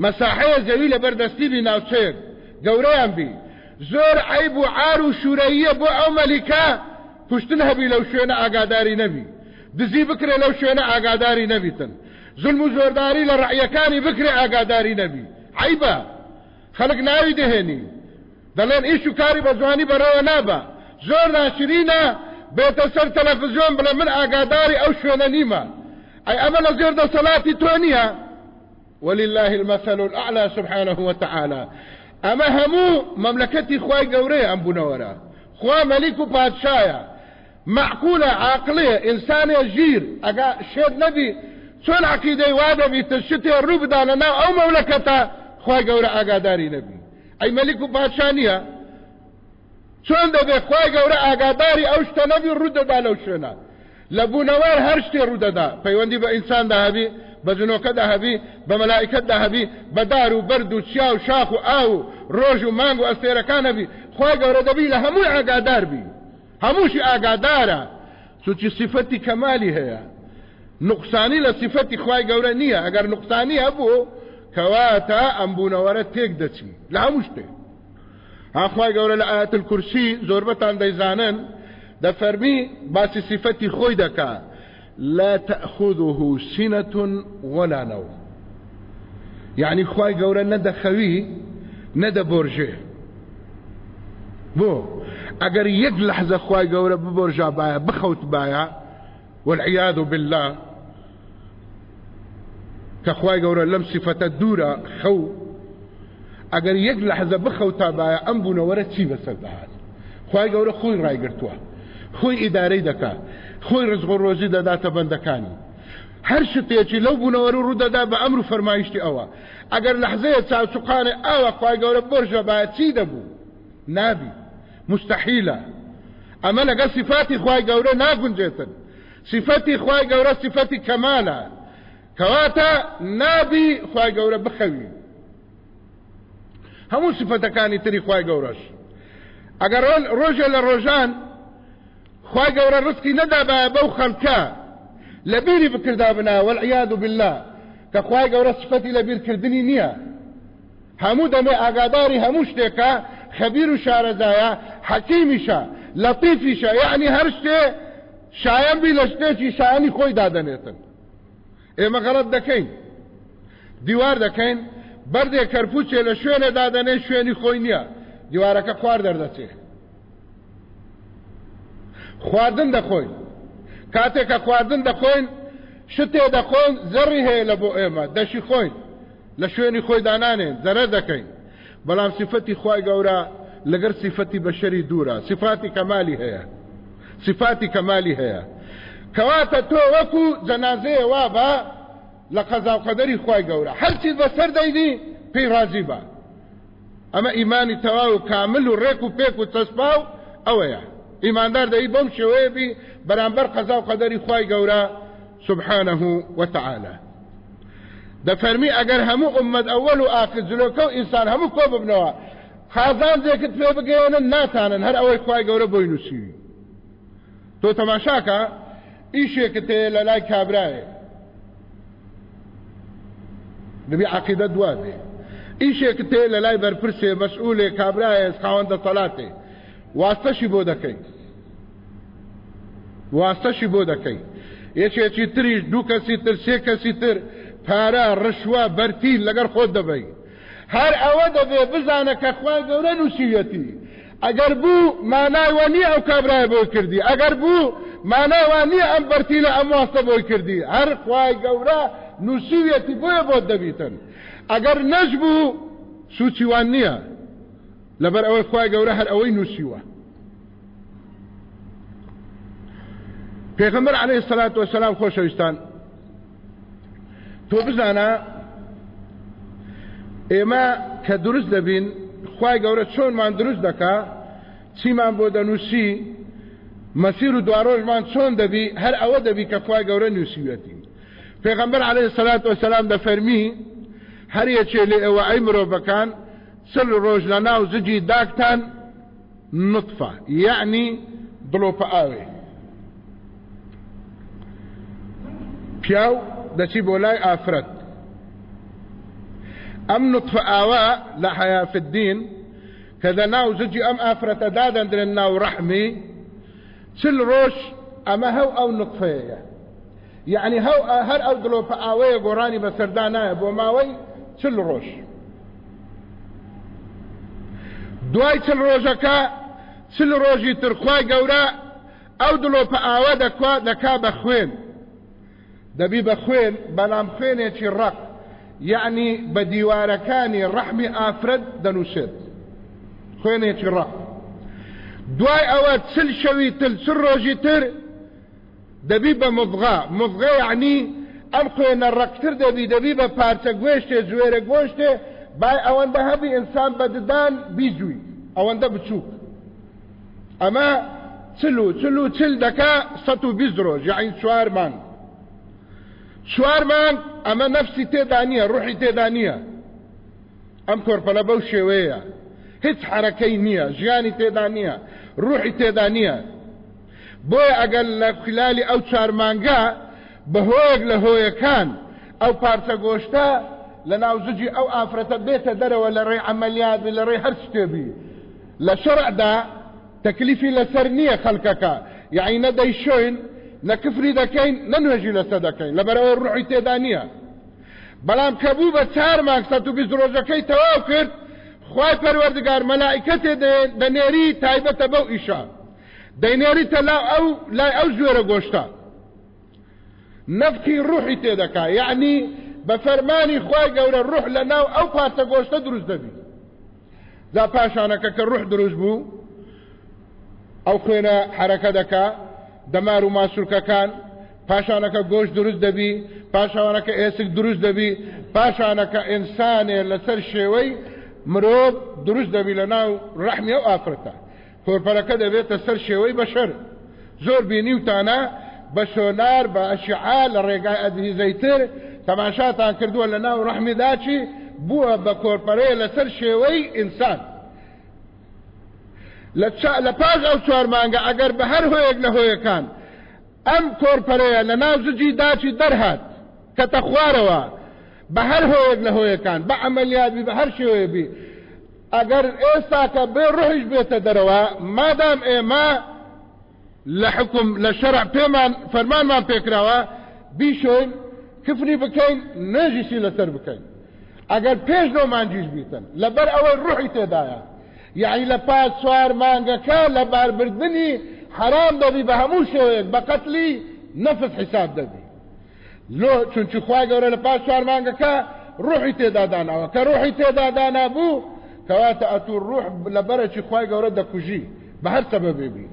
مەساحەیە زەوی لە بەردەستی بی ناوچەیەک گەورەیان بی. زۆر عیب و عار و شوورەیە بۆ ئەو مەلیکە پشتن هەبی لەو شوێنە ئاگاداری نەبی. دزی بکرێ لەو شوێنە ئاگاداری نەبیتن. زلم و زۆرداری لە ڕعیەکانی بکرێ ئاگاداری نەبی. عیبە خەڵک ناوی دەهێنی دەڵێن ئیش و کاری بە جوانی بەرەوە نابە. زۆر ناشرینە بێتە سەر تەلەڤزیۆن بڵێ من ئاگاداری ئەو شوێنە نیمە. ئەی ئەمە لە زێر دەسەڵاتی تۆ نییە. ولله المثل الأعلى سبحانه وتعالى. ئەمە هەموو مەملەکەتی خوای گەورەیە ئەم بوونەوەرە. خوا مەلیک و پادشایە. معقولە عاقلەیە ئینسانێ ژیر. ئەگا نەبی چۆن عقیدەی وا دەبیتە شتێ ڕوو بدانە ناو ئەو مەملەکەتە خوای گەورە ئاگاداری نەبی ئەی مەلیک و پادشا نییە. چۆن دەبێ خوای گەورە ئاگاداری ئەو شتە نەبی ڕوودەدا لەو شوێنە؟ لە بوونەوەر هەر شتێ ڕوودەدا پەیوەندی بە ئینسان داهبی بە جنۆکەدا هەبی بە مەلایکەتدا هەبی بە دار و بەرد و چیا و شاخ و ئاو و و مانگ و ئەستێرەکان هەبی خی گەورە دەبی لە هەمووی ئاگادار بی هەمووشی ئاگادارە. سوچی سیفەتی کەمالی هەیە. نقصانی لە سیفەتی خی گەورە نییە. ئەگەر نقصانی هەبوو کەواتە ئەمبوونەوەرە تێک دەچی لە هەموو شتێک هاخوای گەورە لە ئاەت الکورسی زۆربەتان دەیزانن دەفەرمی باسی سیفەتی خۆی دەکات لا تأخذه سنة ولا نوم. يعني خواي قورا ندى خوي ندى بورجه بو اگر يك لحظة خواي قورا ببورجا بايا بخوت بايا والعياذ بالله. قورا لم صفة الدورة خو اگر يك لحظة بخوتا بايا انبونا ورا تشي بسر دهات خواي قورا خوي راي قرتوا خوي اداري دكا خۆی ڕزغ ڕۆژی دەداتە بەندەکانی هەر شتێکی لەو بوونەوەری ڕوودەدا بە ئەمر و فەرمایشتی ئەوە ئەگەر لەحزەیە چاوچقانێ ئەوە خی گەورە بۆژە باە چی دەبوو نابی. مستحیلە ئەمە لەگە صفاتی خی گەورە ناگونجێتن صفەتی خی گەورە صفەتی کەمالە کەواتە نابی خی گەورە بخەوی. هەموو صفەتەکانی تری خی گەورەش. ئەگەر ڕۆژە لە ڕۆژان خوا گەورە ڕسکی نەدابە بەو خەڵکە لە بیری بکردا بنا والعیاد بالله کە خوای گەورە سفەتی لە بیرکردنی نییە. هەموو دەمێ ئاگاداری هەموو شتێکە خەبیر و شارەزایە حەکیمیشە لەطیفیشە یعنی هەر شتێ شایەن بی لە ئێمە غەڵت دەکەین. دیوار دەکەین بەردێک کەرپوچێ لە شوێنە دادەنێ شوێنی خۆی نییە. دیوارەکە خوار دەردەچێت خواردن دەخۆین. کاتێک کە خواردن دەخۆین شتێ دەخۆین زەڕی هەیە لە بۆ ئێمە. دەشی خۆین. لە شوێنی خۆی دانانێن زەرە دەکەین. بەڵام سیفەتی خی گەورە لەگەر سیفەتی بەشەری دوورە. سیفاتی کەمالی هەیە. سیفاتی کەمالی هەیە. کەواتە تۆ وەکو جەنازەیە وا بە لە قەزاوقەدەری خی گەورە هەرچی بەسەر دەیدی پێی ڕازی بە ئەمە ئیمانی تەواو و کامل و ڕێک و پێک و تەسپاو ئەوەیە ئیماندار دەی بەم شێوەیە بی بەرامبەر قەزا و قەدەری خی گەورە سبحانه وتعالى. دەفەرمی ئەگەر هەموو ئومەت ئەوەل و ئاخر جلۆکە و ئینسان هەموو کۆ ببنەوە خازان دێکت پێ بگەێنن ناتانن. هەر ئەوەی خی گەورە بۆی نووسیوی تۆ تەماشاکە ئیشێکت تێ لە لای کابرایە دەبی عقیدە دوازێ ئیشێکت تێ لە لای بەرپرسێ مەسئولێ کابرایە خاوەندە تەلاتێ واستەشی بۆ دەکەی واستەشی بۆ دەکەی یەکێکی تریش دوو کەسی تر سێ کەسی تر. پارە ڕشوە بەرتیل لەگەر خۆت دەبی هەر ئەوە دەبێ بزانە کە خوای گەورە نووسیەتی ئەگەر بوو ماناوانی ئەو کابرای بۆ کردی. ئەگەر بوو ماناوانی ئەم بەرتیلە ئەم واستە بۆی کردی. هەر خوای گەورە نووسیوێتی بۆیە بۆ دەبیتن. ئەگەر نەش بوو سوچیوان نییە. لەبەر ئەوەی خوای گەورە هەر ئەوەی نووسیوە. پێغمبەر عليه الصلاة والسلام خۆشەویستان. تۆ بزانە ئێمە کە دروست دەبین خی گەورە چۆنمان دروست دەکا چیمان بۆ دەنووسی مەسیر و دواڕۆژمان چۆن دەبی هەر ئەوە دەبی کە خی گەورە نووسیوەتی پێغەمبەر عليه سلات وسلام دەفەرمی هەر یەکێ لێ ئەوە سل ڕۆژ لە ناو زجی داکتان نطفە یعنی دڵۆپە ئاوێ پیاو دەچی بۆ لای ئافرەت ئەم نطفە ئاوا لە الدین کە ناو زجی ئەم ئافرەتە دادەندرن ناو ڕەحمی ڕۆژ ئەمە هەو ئەو نطفەیە یعنی هەو هەر ئەو دڵۆپە ئاوەیە گۆڕانی بەسەردا نایە بۆ ماوەی چل ڕۆژ دوای چل ڕۆژەکە چل ڕۆژی ترخوای گەورە ئەو دڵۆپە ئاوە دەکوا دەکا بە خوێن دەبی بە خوێن بەڵام خوێنێکی ڕق یعنی بە دیوارەکانی ڕەحمی ئافرەت دەنووسێت خوێنێکی ڕق دوای ئەوە چل شەوی تل چل ڕۆژی تر؟ دەبی بە مضغا. مضغە یعنی ئەم خوێنە ڕقتر دەبی دەبی بە پارچە گوێشتێ جوێرە گۆشتێ بای ئەوەندە هەبی ئینسان بە ددان بیجووی. ئەوەندە بچووک. ئەمە چل و چل و چل دەکا سە و بیست ڕۆژ یعنی چوار مانگ چوار مانگ ئەمە نەفسی تێدا نییە ڕوحی تێدا نییە. ئەم کۆرپەلە بەو شێوەیە. هیچ حرەکەی نییە ژیانی تێدا نییە ڕوحی تێدا نییە. بۆیە ئەگەر لە خلالی ئەو چارمانگە بەهۆیەک لە هۆیەکان ئەو پارچە گۆشتە لە ناوزجی ئەو ئافرەتە بێتە دەرەوە لە ڕێ ئەمەلیادی لە ڕێ هەر شتێبی لە شەڕعدا تەکلیفی لەسەر نییە خەڵکەکە. یعنی نەدەی شوین نەکفری دەکەین نەنوێژی لەسەر دەکەین. لەبەرەوە ڕوحی تێدا نییە. بەڵام کە بوو بە چار مانگ سەد و بیست ڕۆژەکەی کرد خی پەروەردگار مەلائکە تێ دەنێری تایبەتە بەو ئیشا. دەینێریتە لا ئەو لای ئەو ژێرە گۆشتە. نەفخی ڕوحی تێدەکا یعنی بە فەرمانی خی گەورە ڕوح لە ناو ئەو پارچە گۆشتە دروست دەبی. دا پاشانەکە کە ڕوح دروست بوو ئەو خوێنە حرەکە دەکا دەمار و ماسوولکەکان پاشانەکە گۆشت دروست دەبی پاشانەکە ئێسک دروست دەبی پاشانەکە ئینسانێ لەسەر شێوەی مرۆڤ دروست دەبی لە ناو ڕەحمی و ئافرەتە. کۆرپەلەکە دەبێتە سەر شێوەی بەشەر. زۆر بینیوتانە بە سۆنار بە ئەشعە لە ڕێگای ئەجهیزەی تر تەماشاتان کردووە لە ناو ڕەحمی دایکی بووە بە کۆرپەلەیە لەسەر شێوەی ئینسان. لە پاش ئەو چوار مانگە ئەگەر بە هەر هۆیەک لە هۆیەکان ئەم کۆرپەرەیە لە ناو زجی داچی دەرهات کە تەخوارەوە بە هەر هۆیەک لە هۆیەکان بە ئەمەلیابی بە هەر شێوەیەبی. ئەگەر ئێستا کە بێ ڕۆژ بێتە دەرەوە مادام ئێمە لە حکم لە شەرع پێمان فەرمانمان پێکراوە بیشۆین کفری بکەین نێژیشی لەسەر بکەین. ئەگەر پێش نۆمانجیش بیتن لەبەر ئەوەی ڕوحی تێدایە. یعنی لە پاس سوار مانگەکە لە باربردنی حرام دەبی بە هەموو شێوەیەک بە قەتلی نەفس حساب دەبی لۆ چونچی خوای گەورە لە پاس سوار مانگەکە ڕوحی تێدادانەوە کە ڕوحی تێدادانا بوو کەواتە ئەتوو ڕوح لە بەرەی خوای گەورە دەکوژی بە هەر سەبەبێبی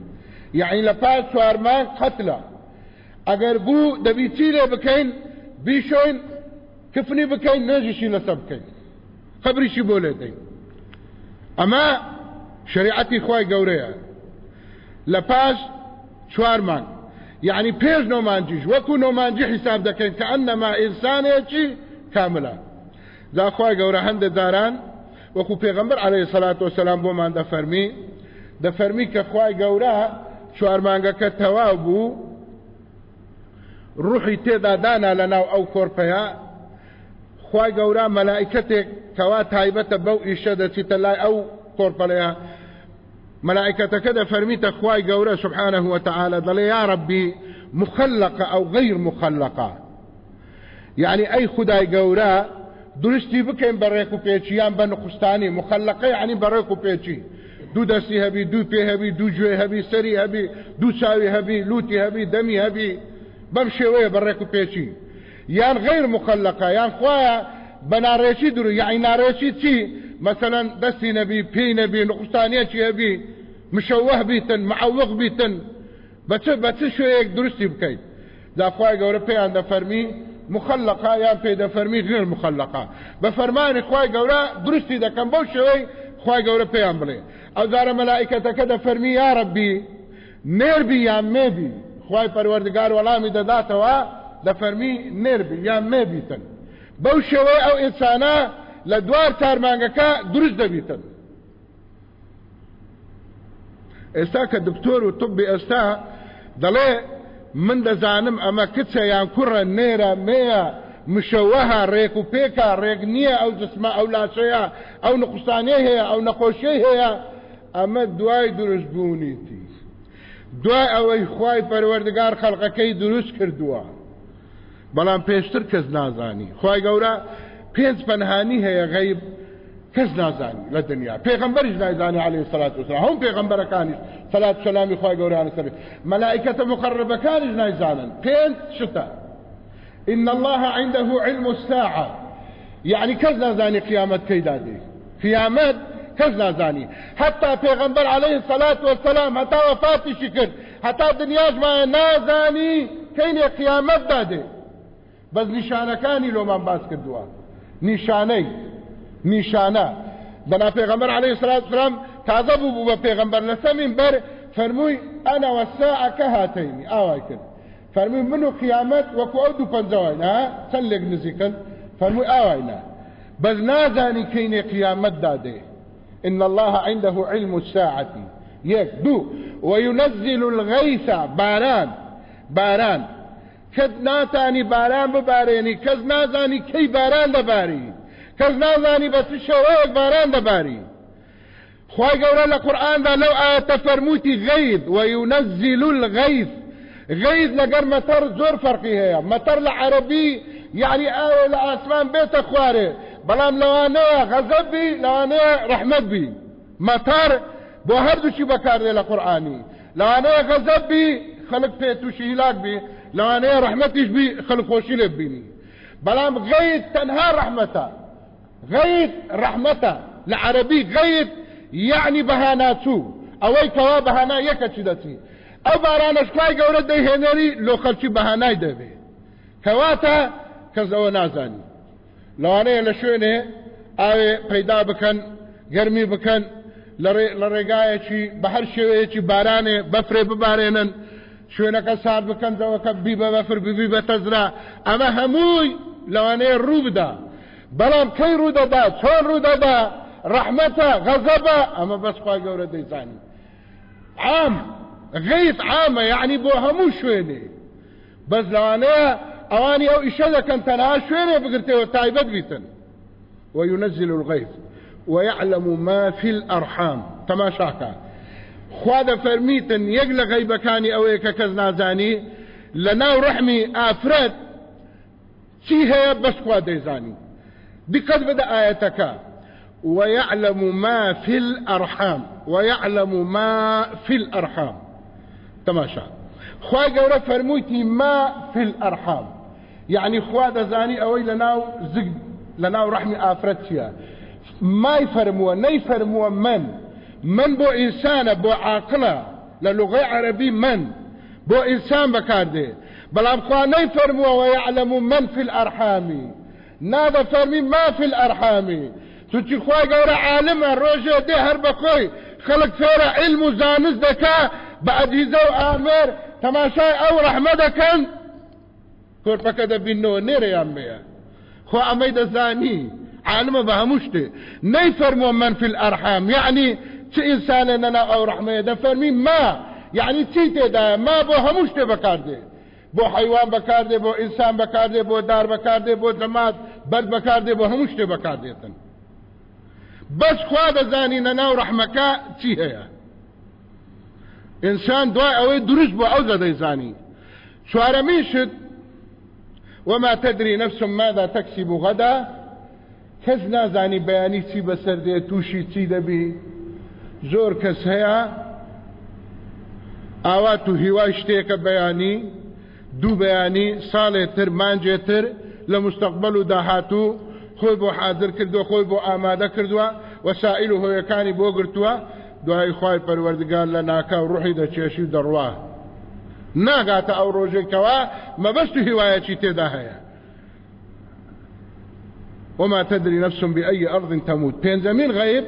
یعنی لە پاس سوارمان قەتلە ئەگەر بوو دەبی چی لێ بکەین بیشۆین کفنی بکەین نێژیشی لەسەر بکەین خبریشی بۆ لێ دەین ئەمە شریعەتی خی گەورەیە لە پاش چوارمان یعنی پێش نۆمانجیش. وەکو نۆمانجی حیساب دەکەین کە ئەنەما ئینسانێکی کاملە داخوای گەورە هەندە داران وەکو پێغمبەر عليه سلات وسلام بۆمان دەفەرمی دەفەرمی کە خوای گەورە چوارمانگەکە تەواو بوو ڕوحی تێدا دانا لە ناو ئەو کۆرپەیە. خی گەورە مەلائکتێک کەوا تایبەتە بەو ئیشە دەچیتە لای ئەو کۆرپەلەیە ملائكتك ده فرميت أخواي قورا سبحانه وتعالى دەڵێ يا ربي مخلقة أو غير مخلقة يعني أي خداي قورا درشتي بكين بريكو بيچيان بنقستاني مخلقة يعني بريكو بيچي دو دستی هبی دو پی هبی دو جوی هبی سری هبی دو چاوی هبی لوتی هبی دمی هبی بم شویه برکو پیچی یان غیر مخلقة یان خوایا بنارێکی درو یعنی نارێکی چی مثلا دەستی نەبی پێی نەبی نقستانیەکی هەبی مشەوەه بیتن معوق بیتن بەچ بە چ شوەیەک درستی بکەیت داخوای گەورە پێیان دەفەرمی مخلقة یان پێ دەفەرمی غێر مخلقة. بە فەرمانی خی گەورە درستی دەکەم بەو شێوەی خی گەورە پێیان بڵێ ئەو زارە مەلائکەتەکە دەفەرمی یارەبی نێربی یان مێبی خی پەروەردگار وەڵامی دەداتەوە دەفەرمی نێربی یان مێبیتن بەو شێوەی ئەو ئینسانە لە دوار تارمانگەکە دروست دەبیتن ئێستا کە دکتۆر و طبی ئێستا دەڵێ من دەزانم ئەمە کچە یان کوڕە نێرە مەیە مشەوەها ڕێک و پێکە ڕێک نییە ئەو جسمە ئەو لاشەیە ئەو نقصانێ هەیە ئەو نەخۆشیی هەیە. ئەمە دوای دروستبوونیتی دوای ئەوەی خی پەروەردگار خەڵقەکەی دروست کردووە. بەڵام پێشتر کەس نازانی. خی گەورە پێنج پەنهانی هەیە غەیب. کەس نازانی لە دنیا. پێغمبەریش نایزانی عليه سلات وسلام. هەم پێغمبەرەکانیش سلات سلامی خی گەوریان سەر مەلائکەتە مقربەکانیش نایزانن پێنج شتە. إن الله عنده علم الساعة. يعني كز نازاني قيامت كيدادي قيامت كز نازاني حتى پیغمبر عليه الصلاة والسلام حتى وفاتي شكر حتى دنياش ما نازاني كين قيامت دادي بس نشانكاني لو من باس كردوا نشاني نیشانە بەنا پێغەمبەر عليه الصلاة والسلام تازە بوو بوو بە پێغەمبەر لە سەمین بەر فەرمووی أنا والساعة كهاتين ئاوای کرد و قیامەت وەکو ئەو دوو پەنجەوەی نا چەند لێک نزیکن؟ فەرمووی ئاواینا بەس نازانی إن الله عنده علم الساعة. يك دو. وينزل الغيث باران. باران. کەس ناتانی باران ببارێنی کەس نازانی کەی باران دەباری کەس نازانی بە چ شەوەیەک باران دەباری. خی گەورە لە قورآاندا لەو ئاەتە فەرمووتی غەید وينزل الغيث غەیز لەگەر مەتەر زۆر فەرقی هەیە. مەتەر لە عەربی یعنی ئاوێ لە ئاسمان بێتە خوارێ. بەڵام لەوانەیە غەزەب بی لەوانەیە ڕەحمەت بی. مەتەر بۆ هەردووچی بەکاردێ لە قورآانی. لەوانەیە غەزەب بی خەڵک پێ تووشی هیلاک بی. لەوانەیە ڕەحمەتیش بی خەڵک خۆشی لێ بینی. بەڵام غەید تەنها ڕەحمەتە. غيث رحمته لعربي غيث يعني بهاناتو اوي كوا بهانا يكا چدتي او بارانش كاي گورا دهنري لو خلچي بهاناي دبي كواتا كزو نازاني لوانه لشونه اوي پیدا بکن گرمی بکن لڕێگایەکی بە هەر شێوەیەکی بارانێ بەفرێ ببارێنن. شوێنەکە سار بکەن زەوەکە بی بە بەفر ببی بە تەزرا. ئەمە هەمووی لەوانەیە ڕوو بدە بەڵام کەی ڕوودەدا چۆن ڕوودەدا ڕەحمەتە غەزەبە؟ ئەمە بەسخوا گەورە دەیزانی. عام غیث عامە یعنی بۆ هەموو شوێنێ. بەس لەوانەیە ئەوانی ئەو ئیشە دەکەن تەنها شوێنێ بگرتەوە تایبەت بیتن. وينزل الغيث ويعلم ما في الأرحام. تماشاكا خواد فرميتن يقل غيبكاني أو يكا نازاني لناو رحمي آفرد چی هەیە بەس خوا دەیزانی. دقت بدأ آيتك ويعلم ما في الأرحام. ويعلم ما في الأرحام. تماشا خواهي قولة فرمويتي ما في الأرحام. يعني خوا دزاني أوي لناو زق لناو رحمي آفرتيا ما يفرموا نيفرموا من؟ من بو إنسان بو عاقلة للغة عربي من؟ بو إنسان بكارده بل خوا نيفرموا ويعلم من في الأرحام. نابە فەرمی مافی ئەرحامی توچی خی گەورە عالمە ڕۆژێ دێ هەر بەخۆی خەڵک فێرە علم و زانست دەکا بە ئەدیزە و ئامێر تەماشای ئەو ڕەحمە دەکەن کۆرپەکە دەبینەوە نێرەیان بەیە خۆ ئەمەی دەزانی عالمە بە هەموو شتێ نەیفەرمۆ من في الأرحام. يعني چه ئینسانە نەنا ئەو ڕەحمەیە دەفەرمی ما. يعني چی تێدا ما بۆ هەموو شتێ بەکاردێ بۆ حیوان بەکاردێ بۆ ئینسان بەکاردێ بۆ دار بەکاردێ بۆ جەمات بەر بەکاردێ بۆ هەموو شتێ بەکاردێتن بەس خوا دەزانی نەناو ڕەحمەکە چی هەیە؟ ئینسان دوای ئەوەی دروست بۆ ئەو دەدەیزانی چوارەمین شت وما تدري نفس ماذا تكسب غدا کەس نازانی بەیانی چی بەسەر دێ تووشی چی دەبی؟ زۆر کەس هەیە؟ ئاوا تو هیوای شتێکە بەیانی دوو بەیانی ساڵێتر مانجێتر لە مستقبل و داهاتوو خۆی بۆ حاضر کردو خۆی بۆ ئامادە کردووە وەسائل و هۆیەکانی بۆ گرتووە. دوای خی پەروەردگار لە ناکە و ڕوحی دەچێشی دەڕوا. ناگاتە ئەو ڕۆژێکەوە مەبەست و هیوایەکی تێدا هەیە. وما تدري نفس بأي أرض تموت. زمين غيب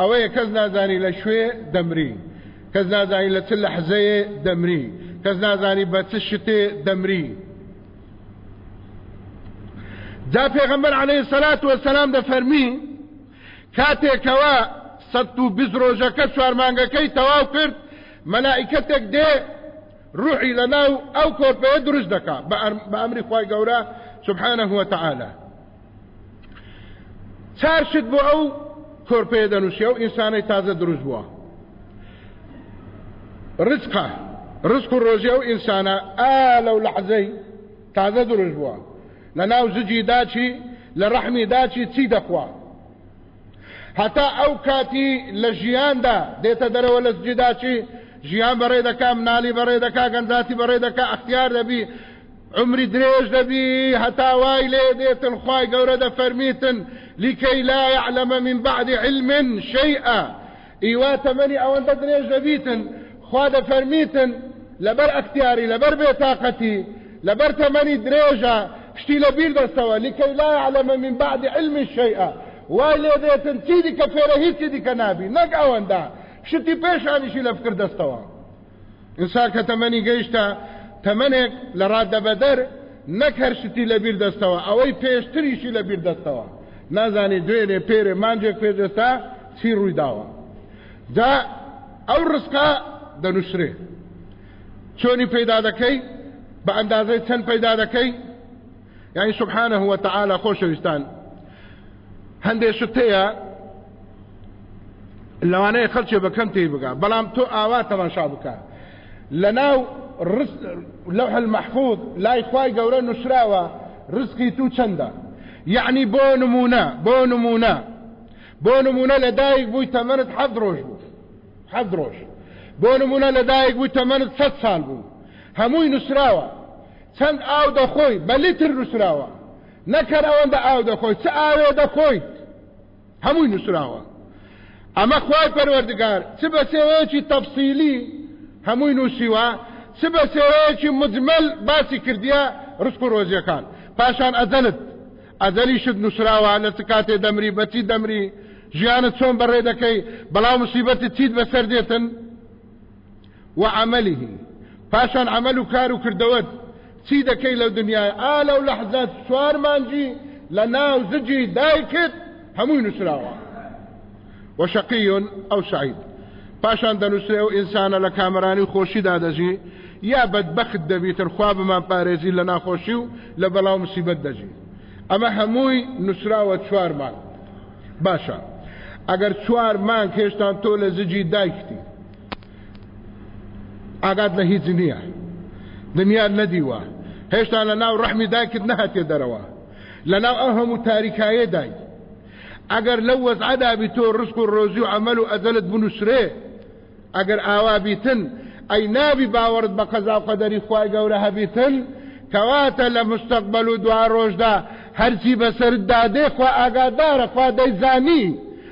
أو كزنا زاني لشوي دمري كزنا زاني لتلح زي دمري كزنا زاني بتشتي دمري جا پێغەمبەر عليه سەلات وەسەلام دەفەرمی کاتێکەوە سەد و بیست ڕۆژەکە چوارمانگەکەی تەواو کرد مەلائکەتێک دێ ڕوحی لە ناو ئەو کۆرپەیە دروست دەکا بە ئەمری خی گەورە سبحانه وتعالى چار شت بۆ ئەو کۆرپەیە دەنووسێ و ئینسانەی تازە دروست بووە. ڕزقە ڕزق و ڕۆژێ و ئینسانە ئا لەو لەحزەی تازە دروست بووە لە ناو زجی داچی لە ڕەحمی داچی چی دەخوا هەتا ئەو کاتی لە ژیاندا دێتە دەرەوە لە زجی داچی ژیان بەڕێ دەکا منالی بەڕێ دەکا گەنجاتی بەڕێ دەکا ئەختیار دەبی عمری درێژ دەبی لا يعلم من بعد علم شيئا. ئیوا تەمەنی ئەوەندە درێژ دەبیتن خوا دەفەرمیتن لەبەر ئەختیاری لەبەر بێتاقەتی لەبەر تەمەنی درێژە شتي لبير دستوا لكي لا يعلم من بعد علم شيئا وای ديتن تيدي كفيره هي تيدي كنابي نك اوندا شتي پیش انشي لفكر دستوا انسان كتمني گيشتا تمنك لراد بدر نكر شتي لبير دستوا اوي پیشتري شي لبير دستوا نازاني دوينه پيره مانجك پير دستا چی روی داوا دا أو رزقا دنشره چونی پیدا دکی با اندازه چند پیدا دکی يعني سبحانه وتعالى خۆشەویستان. هەندێک شتەیە لەوانەیە خەلچێ بەکەم تێ بگا. بەڵام تۆ ئاوا تەماشا بکە لە ناو اللوح المحفوظ لای خوای گەورە نووسراوە ڕزقی تو چەندە؟ یعنی بۆ نمونە بۆ نمونە. بۆ نمونە لە دایک بووی تەمەنت حەد ڕۆژ بوو. ڕۆژ. بۆ نمونە لە دایک بووی تەمەنت سەد ساڵ بوو. هەمووی نووسراوە. چەند ئاو دەخۆی بە لیتر نووسراوە. نەکەر ئەوەندە ئاو دەخۆی. چ ئاوێ دەخۆیت؟ هەمووی نووسراوە. ئەمە خوای پەروەردگار چ بە سێوەیەکی تەفسیلی هەمووی نووسیوە چ بە سێوەیەکی مجمل باسی کردیە ڕسک و ڕۆژیەکان. پاشان ئەزەلت. ئەزەلی شت نووسراوە لە چ کاتێ دەمری بەچی دەمری؟ ژیانت چۆن بەڕێ دەکەی؟ بەڵاو مصیبەتی چیت بەسەر دێتن؟ وعمله پاشان عمل و کار و کردەوەت چی دەکەی لەو دنیای؟ ئا لەو لە حەزات چوارمانجی لە ناو زجی دایکت هەمووی نووسراوە. وشقی ئەو سعید پاشان دەنووسێ و ئینسانە لە کامرانی خۆشیدا دەژی یا بەدبەخت دەبیتر خوا بمان پارێزی لە ناخۆشی و لە بەڵاو مسیبەت دەژی. ئەمە هەمووی نووسراوە چوارمان باشە. ئەگەر چوار مان کێشتان تۆ لە زجی دایکتی ئاگات لە هیچ نییە دنیا نەدیوە هێشتا لە ناو ڕەحمی دایکت نەهاتێ دەرەوە. لە ناو ئەو هەموو تاریکایە دای. ئەگەر لەو وەزعدا بی تۆ ڕسک و ڕۆزی و عمل و ئەزەلت بنووسرێ ئەگەر ئاوا بیتن ئەی نابی باوەرت بە قەزا قەدەری خوای گەورە هەبیتن کەواتە لە مستەقبل و دوا ڕۆژدا هەرچی بەسەر دادێ خوا ئاگادارە خوا دەیزانی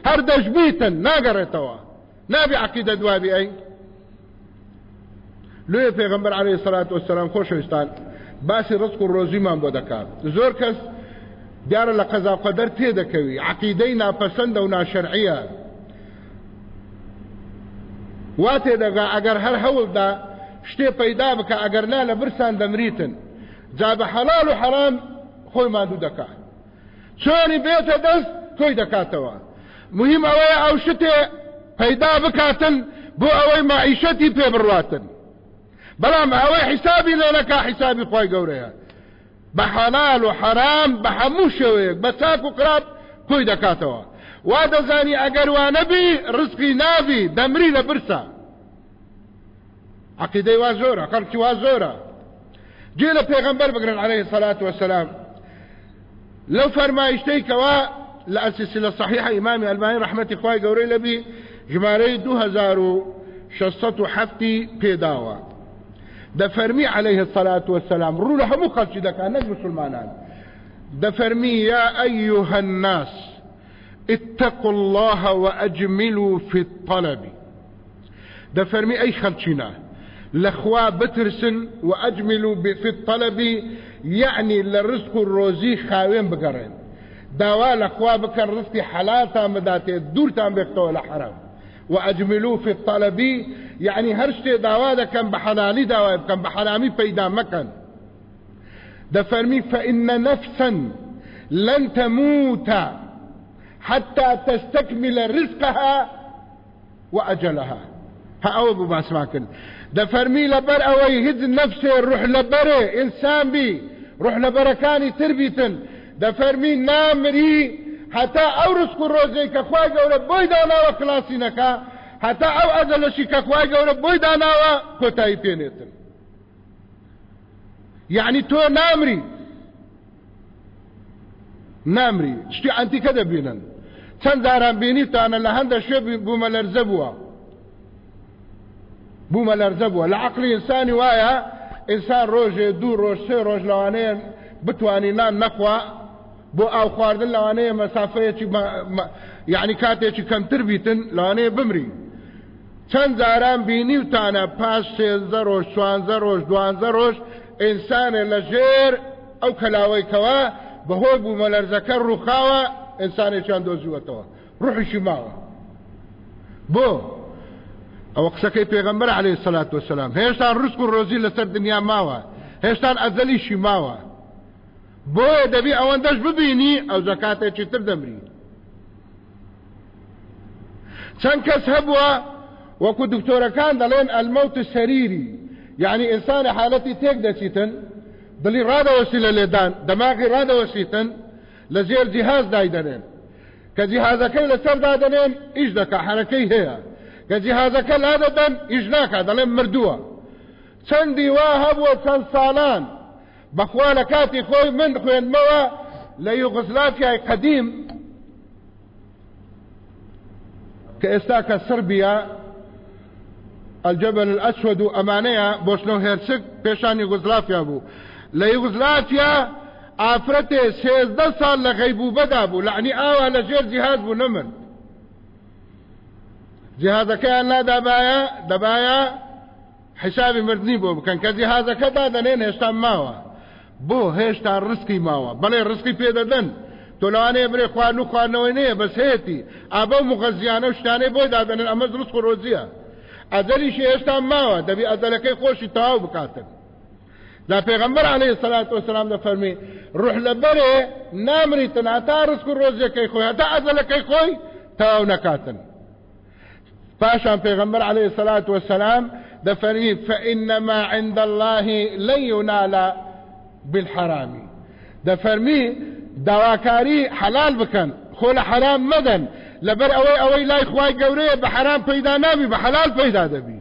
هەر دەشبیتن ناگەڕێتەوە. نابی عقیدە دوابی ئەی؟ لێ پێغمبەر عليه سلات وسلام خۆشەویستان باسی ڕزق و ڕۆزیمان بۆ دەکات. زۆر کەس دیارە لە قەزا قەدەر تێدەکەوی عقیدەی ناپەسەندە و ناشەرعیە. وا تێدەگا ئەگەر هەر هەوڵدا شتێ پەیدا بکە ئەگەر نا لە برسان دەمریتن. جا بە حەڵال و حەرام خۆی مادوو دەکات چۆنی بێتە دەست تۆی دەکاتەوە. مهم ئەوەیە ئەو شتێ پەیدا بکاتن بۆ ئەوەی معیشەتی پێ بڕاتن بەڵام ئەوەی حیسابی لێ نەکا حیسابی خۆی گەورەیە. بە حەلال و حەرام بە هەموو شێوەیەک بە چاک و قراب کۆی دەکاتەوە. وا دەزانی ئەگەر وانەبی ڕزقی نابی دەمری لە برسە عقیدەی وا زۆرە خەڵکی وا زۆرە. جێ لە پێغەمبەر بگرن عليه الصلاة والسلام لو فرمایشتەی کەوا لە ئەسیسلە صحیح ئیمامی ئەلمانی ڕحمەتی خوای گەورەی لەبی ژمارەی 2607 پێداوە دفرمي عليه الصلاة والسلام. رولو همو خلشي دكا نج مسلمانان دفرمي يا أيها الناس اتقوا الله وأجملوا في الطلب. دفرمي أي خلشنا لخوا بترسن وأجملوا في الطلب يعني للرزق الروزي خاوين بقرين. داوا لە خوا بکەن ڕستی حەلاتان بداتێت دوورتان بێتەوە وأجملوا في الطلب يعني هر شتێ داوا دەکەن بە حەلالی داوای بکەن بە حرامی دەفەرمی فإن نفسا لن تموت حتى تستكمل رزقها وأجلها. ها أو أبو باسماكن فرمي لبر أوي هد نفسه روح لبره إنسان بي روح لبركاني تربيتن ده حتا ئەو ڕسک و ڕۆژێک کە خوای گەورە بۆی داناوە کلاسینەکە حتا ئەو ئەزە لەشی کە خوای گەورە بۆی داناوە کۆتایی پێنێتن یعنی تۆ نامری نامری شتی ئەتیکە دەبینن چەند داران بینیتانە لە هەندە شوێ بوومە لەرزە بووە بوومە لەرزە بووە لە عقلی ئینسانی وایە ئینسان ڕۆژێ دوو ڕۆژ سێ ڕۆژ لەوانەیە بتوانی نان نەخوا بۆ ئاو خواردن لەوانەیە مەسافەیەکی یعنی کاتێکی کەمتر بیتن لەوانەیە بمری. چەند جاران بینی وتانە پاش سێزدە ڕۆژ چوانزە ڕۆژ دوانزە ڕۆژ ئینسانێ لە ژێر ئەو کەلاوەیکەوە بەهۆی بوو مەلەرزەکە ڕووخاوە ئینسانێکیان دۆزیوەتەوە. ڕوحیشی ماوە. بۆ ئەوە قسەکەی پێغەمبەر عليه سلات وسلام هێشتان ڕسک و ڕۆزی لەسەر دنیا ماوە. هێشتان ئەزەلیشی ماوە. بۆیە دەبی ئەوەندەش ببینی ئەو زەکاتێکی تر دەمری؟ چەند کەس هەبووە وەکو دکتۆرەکان دەڵێن ئەلمەوت سەریری. یعنی ئینسانی حالەتی تێک دەچیتن دڵی ڕادەوەسی لە لێدان دەماغی ڕادەوەسیتن لە زێر جیهاز دایدەنێن. کە جیهازەکەی لەسەر دادەنێن ئیش دەکا حرەکەی هەیە. کە جیهازەکە لا دەدەن ئیش ناکات دەڵێن مردووە. چەندی وا هەبووە چەند ساڵان. بەخوا لە خۆی من خوێنمەوە لە یوغسلافیای قەدیم کە ئێستا کە سربیا الجبل الأسود أمانية بوسنو هيرسك بيشان يوغسلافيا بو. لە یوگسلافیا ئافرەتێ سێزدە ساڵ لە غەیبوبەدا بوو لەعنی ئاوا لە ژێر جیهاز بوو نەمن جیهازەکەیان نادابایە دەبایە حسابی مردنی بۆ بکەن کە جیهازەکەدا دەنێن هێشتا ماوە بۆ هێشتا ڕسکی ماوە. بەڵێ ڕسکی پێدەدەن تۆ لەوانەیە برێ خوارد و خواردنەوەی نەیە بەس هەیەی ئابە مغەزیانە و شتانەی بۆی دادەنێن ئەمە ڕست و ڕۆزیە. ئەدەریشی هێشتا ماوە دەبی ئەدەلەکەی خۆشی تەواو بکاتن. دا پیغمبر علیه الصلاة والسلام دا فرمی روح لبره نامریتن اتا رزق روزی کی خوی اتا کی خوی تاو نکاتن پاشان پیغمبر علیه الصلاة والسلام دا فرمی فإنما عند الله لن ينال بالحرام. دا فرمی دواکاری حلال بکن خول حرام مدن لبر اوی اوی لای خوای گوره بحرام پیدا نابی بحلال پیدا دبی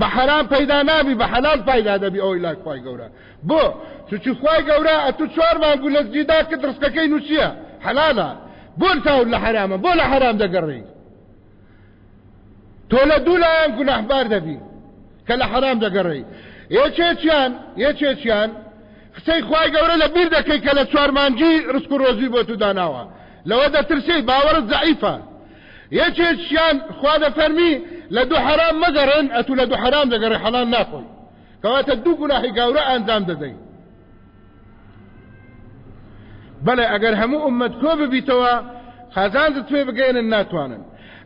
بە حرام پەیدا نابی بە حلال پایدا دەبی ئەوی لای خی گەورە. بۆ چچی خی گەورە ئەتو چوار مانگو لە جیدا کە حلالە بۆ تاون لە حرامە حرام دەگەڕی تۆ لە دوو لایەن گونەحبار دەبی کە لە حرام یەکێکیان یەکێکیان قسەی خی گەورە لە بیر دەکەی کە لە چوارمانجی ڕسک و ڕۆزی بۆ تو داناوە. لەوە دەترسی باوەڕت زعیفە یەکێکیان خوا دەفەرمی لە دوو حرام مەگەڕن ئەتو لە دوو حرام دەگەڕی حەڵان ناخۆی کەواتە دوو گوناحی گەورە ئەنجام دەدەین بەڵێ ئەگەر هەموو ئومەت کۆ ببیتەوە خازانت توێ بگەێنن ناتوانن.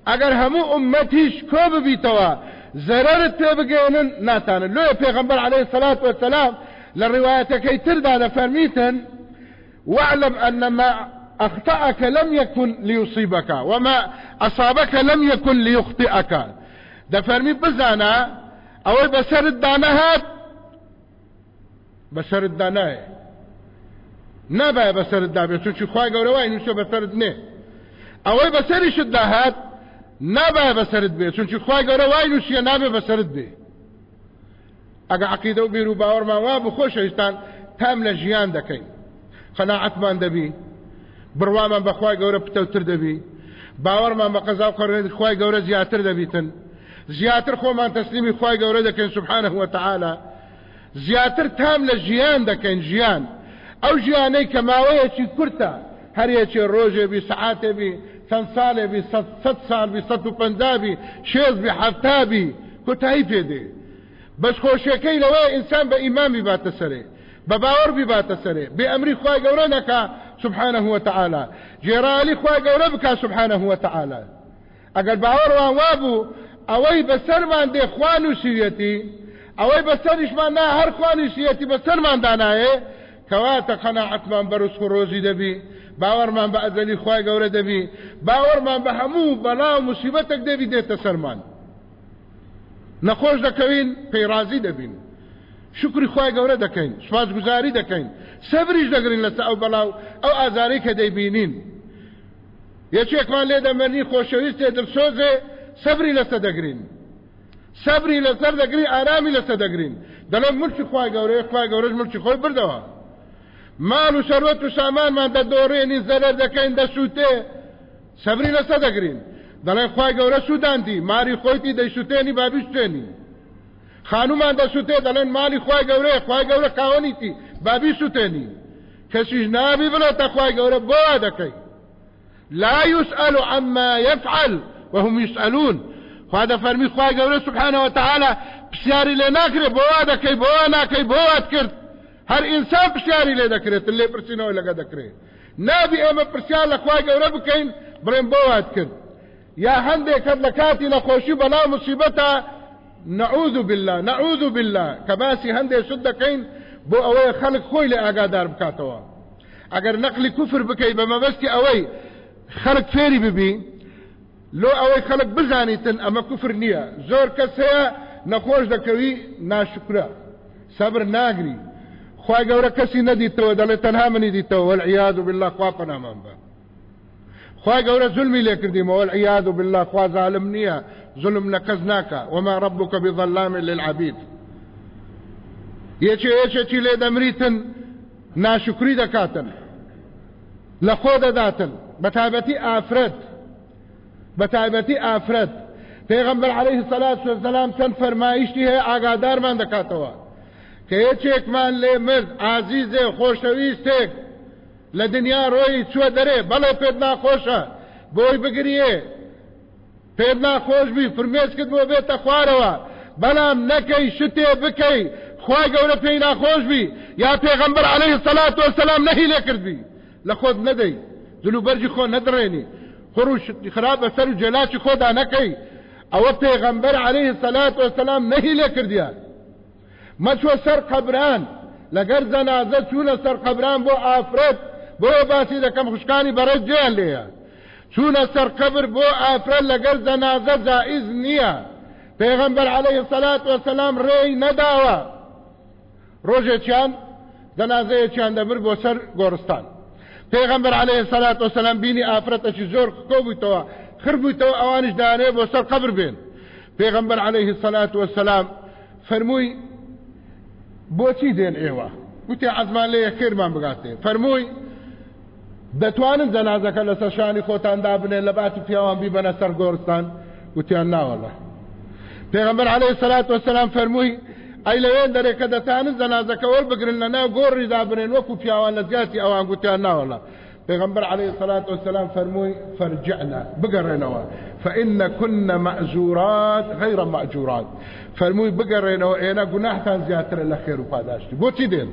ئەگەر هەموو ئومەتیش کۆ ببیتەوە زەرت پێ بگەێنن ناتانن لۆ پێغمبەر عليه وسلام لە ڕواەتەکەی تردا دەفەرمیتن واعلم أنما أخطأك لم يكن ليصيبك وما أصابك لم يكن ليخطئك. دەفەرمی بزانە ئەوەی بەسرت دانەهات بەسرت دانایە نابایە بەسرت دابێت چونکی خخوای گەورەوەی نووسە بەسرت نێ ئەوەی بەسەریشت داهات نابایە بەسرت بێت چونکی خخوای گەورە وای نووسە نابێ بەسرت بێ. ئەگە عقیدە و بیر و باوەڕمان وا بخۆشەویستان تام لە ژیان دەکەین. خەناعەتمان دەبی بڕوامان بەخوای گەورە پتەوتر دەبی باوەڕمان بە قەزا و قڕێت خخوای گەورە زیاتر دەبیتن. زیاتر خۆمان تەسلیمی خی گەورە دەکەین سبحانه وتعالى زیاتر تام لە ژیان دەکەین ژیان. ئەو ژیانەی کە ماوەیەکی کورتە هەرێکی ڕۆژێ بی سعاتێ بی چەند ساڵێ بی سەد ساڵ بی سەد و پەنجابی شێز بی حەفتابی کۆتایی پێدێ خۆشیەکەی لەوەی ئینسان بە ئیمامی باتە سەرێ بە باوەڕ بی باتە سەرێ بێ ئەمری خی گەورە نەکا سبحانه وتعالى جێرالی خوا گەورە بک سبحانه وتعالى ئەگەر باوەڕوان وابوو ئەوەی بەسەرمان دێ خوان و سویەتی ئەوەی بەسەریشمان نا هەر خوانی سویەتی بەسەرمان دانایێ کەواتە قەناعەتمان بەرز و ڕۆزی دەبی باوەڕمان بە ئەزەلی خی گەورە دەبی باوەڕمان بە هەموو بەلا و مسیبەتێک دەبی دێتە سەرمان. نەخۆش دەکەوین پەیڕازی دەبین. شکری خی گەورە دەکەین سواز گوزاری دەکەین. سەبریش دەگرین لەسە ئەو بەڵاو ئەو ئازاری کە دەیبینین. یەکێکمان لێ دەمەنی خۆشەویستێ دڵسۆزێ سەبری لەسە دەگرین. سەبری لەسەر دەگری ئارامی لەسە دەگرین. دەڵێن ملکی خی گەورەیە خی گەورەش ملکی خۆی بردەوە. مال و شەروەت و سامانمان دەدۆڕێنی زەرەر دەکەین دەسووتێ سەبری لەسە دەگرین دەڵێن خی گەورە سووتاندی ماڵی خۆیەتی دەیسووتێنی با بیسووتێنی خانومان دەسووتێ دەڵێن مالی خی گەورەیە خی گەورە خاوەنیەتی با بیسووتێنی کەسیش نابی بڵێتە خی گەورە بۆ دەکەی لا يسأل عما يفعل وهم يسألون خواده فرمی خواه گوره سبحانه وتعالى پسیاری لێ ناکرێ بۆوا دەکەی بۆوا هەر ئینسان پرسیاری لێ دەکرێت لێ پرسیینەوە لەگە دەکرێت. نابی ئێمە پرسیار لە خوای گەورە بکەین بڵێن بۆوات کرد. یا هەندێک کەت لە کاتی نەخۆشی بەلا مصیبەتە نعوذ بالله نعوذ بالله کە باسی هەندێک شت دەکەین بۆ ئەوەیە خەڵک خۆی لێ ئاگادار بکاتەوە. ئەگەر نەقلی کوفر بکەی بە مەبەستی ئەوەی خەڵک فێری ببی لۆ ئەوەی خەڵک بزانیتن ئەمە کوفر نییە. زۆر کەس هەیە نەخۆش دەکەوی ناشکرە سەبر ناگری. خی گەورە کەسی نەدیتەوە دەڵێت تەنها منی دیتەوە والعیاذ بالله خوا پەنامان بە. خی گەورە زلمی لێ کردیمەوە والعیاذ بالله خوا ظالم نییە ظلم لە وما ربك بظلام للعبید یەکێ یەکێکی لێ دەمریتن؟ ناشکری دەکاتن. لە خۆ دەداتن. بە تایبەتی ئافرەت. بە تایبەتی ئافرەت. پێغەمبەر عليه الصلاة والسلام چەند فەرمایشتی هەیە ئاگادارمان دەکاتەوە. کە یەکێکمان لێ مرد ئازیزێ خۆشەویستێک لە دنیا ڕۆی چوە دەرێ بەڵێ پێت ناخۆشە. بۆی بگریێ پێت ناخۆش بی فرمێسکت بۆ بێتە خوارەوە. بەڵام نەکەی شتێ بکەی خی گەورە پێی ناخۆش بی. یا پێغەمبەر عليه الصلاة والسلام نەهی لێ کردبی لە خۆت نەدەی. دلوبەرجی خۆ نەدڕێنی. خروش خراپ بەسەر و جێلاکی خۆدا نەکەی. ئەوە پێغەمبەر عليه الصلاة والسلام نەهی لێ مەچوە سەر قەبران لەگەر جەنازە چوونە سەر قەبران بۆ ئافرەت بۆ باسی دەکەم خوشکانی بەڕێ جێیان لێیە چوونە سەر قەبر بۆ ئافرەت لەگەر جەنازە جائز نییە. پێغەمبەر عليه الصلاة والسلام ڕێی نەداوە. ڕۆژێکیان جەنازەیەکیان دەبر بۆ سەر گۆڕستان. پێغەمبەر عليه الصلاة والسلام بینی ئافرەتەکی زۆر کۆبوویتەوە خربوویتەوە ئەوانش دانێ بۆ سەر قەبر بێن. پێغەمبەر عليه الصلاة والسلام فەرمووی بۆچی دێن ئێوە؟ وتی عزمان لێ خێرمان بگاتێ. فەرمووی دەتوانن جەنازەکە لە سەرشانی خۆتاندا بنێن لە باتی پیاوان بیبەنە سەر گۆرستان؟ وتیان ناوەڵە. پێغەمبەر عليه الصلاة والسلام فەرمووی ئەی لەوێن دەرێکە دەتانن جەنازەکە وەربگرن لە ناو گۆڕیدا بنێن وەکو پیاوان لە زیاتی ئەوان گوتیان ناوەڵە. پیغمبر عليه الصلاة والسلام فرموي فرجعنا بقرنوا فإن كنا مأزورات غير مأجورات. فرموي بقرنوا إينا قناح تان زياتر الأخير وقاداشتي بوتي دين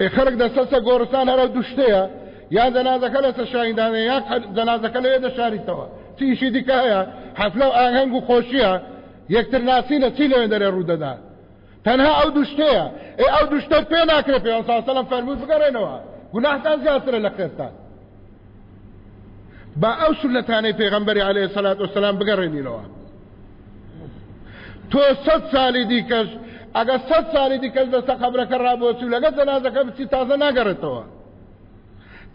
إي خلق دا سلسة قورسان هرو دوشتيا يا زنازة كلا سشاين دانا يا زنازة كلا يدا شاري توا تيشي ديكايا حفلو آهنگو خوشيا يكتر ناسينا تيلو اندر رودة دا تنها أو دوشتيا اي أو دوشتر پێ ناکرێ پێ صلى الله عليه گوناهتان زیاترە لە خێستان با ئەو سنەتانەی پێغەمبەری عليه سلات وسلام بگەڕێنینەوە تۆ سەد ساڵی دیکەش ئەگە سەد ساڵی دیکەش دەستە قبرەکە ڕابۆچوو لەگە جەنازەکە بچی تازە ناگەڕێتەوە.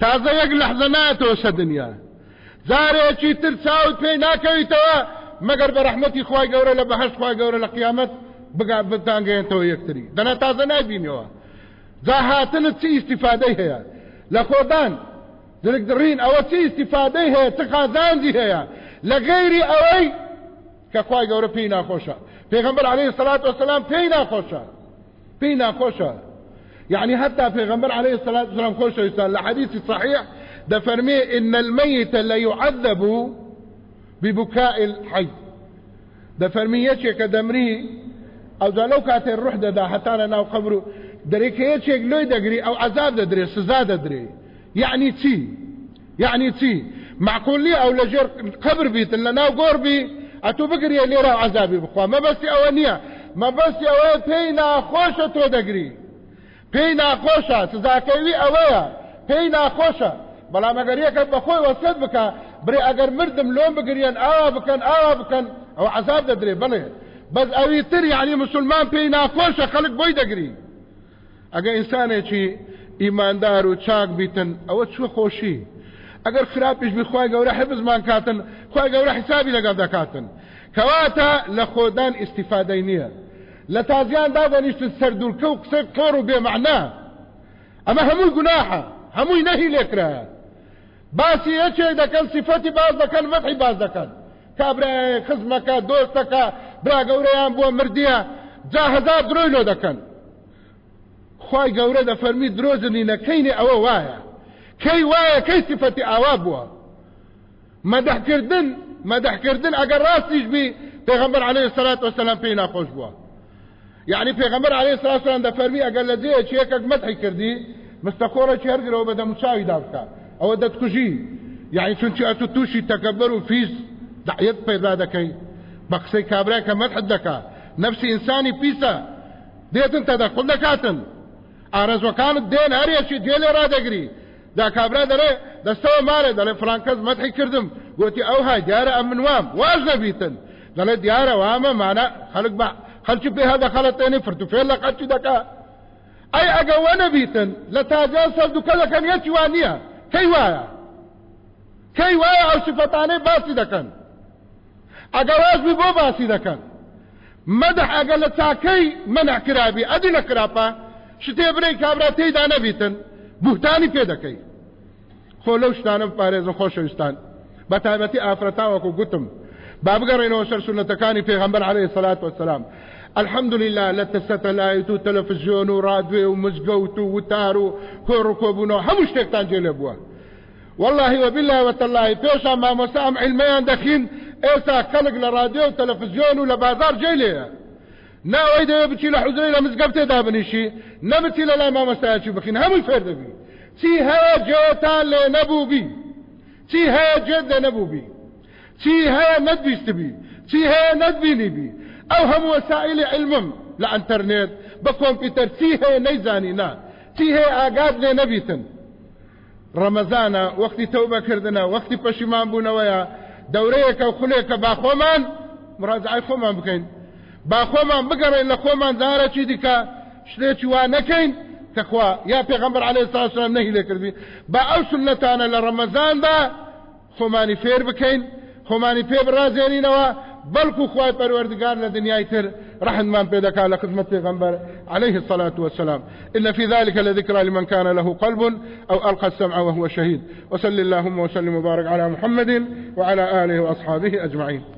تازە یەک لەحزە نایەتەوە سە دنیا. زارێکی تر چاوت پێی ناکەویتەوە مەگەر بە ڕەحمەتی خوای گەورە لە بەهەشت خوای گەورە لە قیامەت بگا بتانگەێنەوە یەکتری. دەنا تازە نایبینەوە جا هاتنت چی استفادەی هەیە لە خۆدان دڕین ئەوە چی استفادەی هەیە چ قازانجی هەیە لە غەیری ئەوەی کە خوای گەورە پێی عليه الصلاة والسلام پێی ناخۆشە پێی ناخۆشە يعني حتى پیغمبر عليه الصلاة والسلام خوش يسال لحديث صحيح ده فرمي إن الميت لا يعذب ببكاء الحي ده فرمي يشيك دمري أو ده الروح ده ده حتى أنا قبره دەرێکەیەکێک لۆی دەگری ئەو عذاب دەدرێ سزا دەدرێ. یعنی چی؟ یعنی چی؟ معقولی ئەو لە ژێر قبر بیتن لە ناو گۆربی ئەتو بگرێ لێرە عذابی بخوا. مەبەستی ئەوە نییە. مەبەستی ئەوە پێی ناخۆشە تۆ دەگری. پێی ناخۆشە سزاکەوی ئەوەیە. پێی ناخۆشە. بەڵام ئەگەریەکە بەخۆی وەسەت بکە برێ ئەگەر مردم لۆم بگرێن ئاوا بکەن ئاوا بکەن ئەو عذاب دەدرێ. بڵێ. بەس ئەوی تر یعنی مسلمان پێی ناخۆشە خەڵک بۆی دەگری. ئەگە ئینسانێکی ئیماندار و چاک بیتن ئەوە چوە خۆشی ئەگەر خراپیش بخوای گەورە حفزمان کاتن خی گەورە حسابی لەگەڵ دەکاتن کەواتە لە خۆدان ئیستیفادەی نییە لە تازیان دادەنیشتن سەردولکە و قسەی قۆڕ و بێمەعنا ئەمە هەمووی گوناحە هەمووی نەهی لێکرایە باسی یەکێک دەکەن سیفەتی باس دەکەن مەدحی باس دەکەن کابرای خزمەکە دۆستەکە برا گەورەیان بۆ مردیە جا هەزار درۆی لۆ دەکەن خی گەورە دەفەرمی درۆزنی نەکەینێ ئەوە وایە؟ کەی وایە؟ کەی سیفەتی ئاوا بووە؟ مەدەحکردن مەدەحکردن ئەگەر ڕاستیش بی پێغەمبەر عليه الصلاة والسلام پێی ناخۆش بووە. يعني پێغەمبەر عليه الصلاة والسلام دەفەرمی ئەگەر لە جێ چیەکەک مەدحی کردی مستەخۆڕێکی هەرگرەوە بە دەموچاوی دابکە. ئەوە دەتکوژی. یعنی چونچی ئەتو تووشی تەکەبەر و فیز دعیت پەیدا دەکەی. بە قسەی کابرای کە مەدحت دەکا. نفسی ئینسانی پیسە دێتن تەدەخل دەکاتن. ئارەزوەکانت دێن هەرێکی دێ لێ ڕادەگری دا کابرا دەڵێ دەستەوە مارێ دەڵێ فلانکەس مەدحی کردم. گوتی ئەو های دیارە ئەم من وام واش نەبیتن دەڵێ دیارە وامە مانە خەڵک بە خەلکی پێ هەدەخەڵەتێنی فرتوفێن لە قەچی دەکا ئەی ئەگە وە نەبیتن لە تاجا سەردووکە دەکەن یەکی وان نییە کەی وایە کەی وایە ئەو سفتانەی باسی دەکەن ئەگە وازبی بۆ باسی دەکەن مەدح ئەگە لە چاکەی منع کرابی ئەدی لە شتێ برەی کابرا تێیدا نەبیتن بوهتانی پێ دەکەی. خۆ لەو شتانم پارێزە خۆشەویستان بە تایبەتی ئافرەتاوەکو گوتم. با بگەڕێنەوە سەر سنەتەکانی پێغەمبەر عليه الصلاة والسلام الحمد لله لە سەتەلایت و تەلەفزیۆن و ڕادوێ و مزگەوت و وتار و کۆڕ و کۆبوونەوە هەموو شتێکتان جێ لێ والله وبالله وتالله پێشان مامۆستا ئەم علمەیان دەخین ئێستا کەلک لە ڕادیۆ و تەلەفزیۆن و ناوەی دەوێ بچی لە حوزەی لە مزگەوتێدا بنیشی نەبچی لە لای مامۆستایکی بخین هەمووی فێر دەبی چی هەیە جێتان لێ نەبوو بی چی هەیە جێت لێ نەبوو بی چی هەیە نەتبیست بی چی هەیە نەتبینی بی. ئەو هەموو وەسائلی علمم لە ئەتەرنێت بە کۆمپیوتەر چی هەیە نەیزانی نا چی هەیە ئاگات لێ نەبیتن ڕەمەزانە وەختی تەوبەکردنە وەختی پەشیمان بوونەوەیە دەورەیەکە و خولێکە با خۆمان موڕاجەعەی خۆمان بکەین. با خۆمان بگەڕێن لە خۆمان زارەکی دیکە؟ شتێکی وا نەکەین کە خوا یا الصلاة والسلام نەهی لێ کردبی با ئەو سنەتانە لە ڕەمەزاندا خۆمانی فێر بکەین خۆمانی پێ بڕازێنینەوە بەڵکو خوای پەروەردگار لە دنیای تر رحممان پێدەکا لە خزمەت پێغەمبەر عليه الصلاة والسلام إن في ذلك لذكرى لمن كان له قلب أو ألقى السمع وهو شهيد. وصل اللهم وسلم وبارك على محمد وعلى آله وأصحابه أجمعين.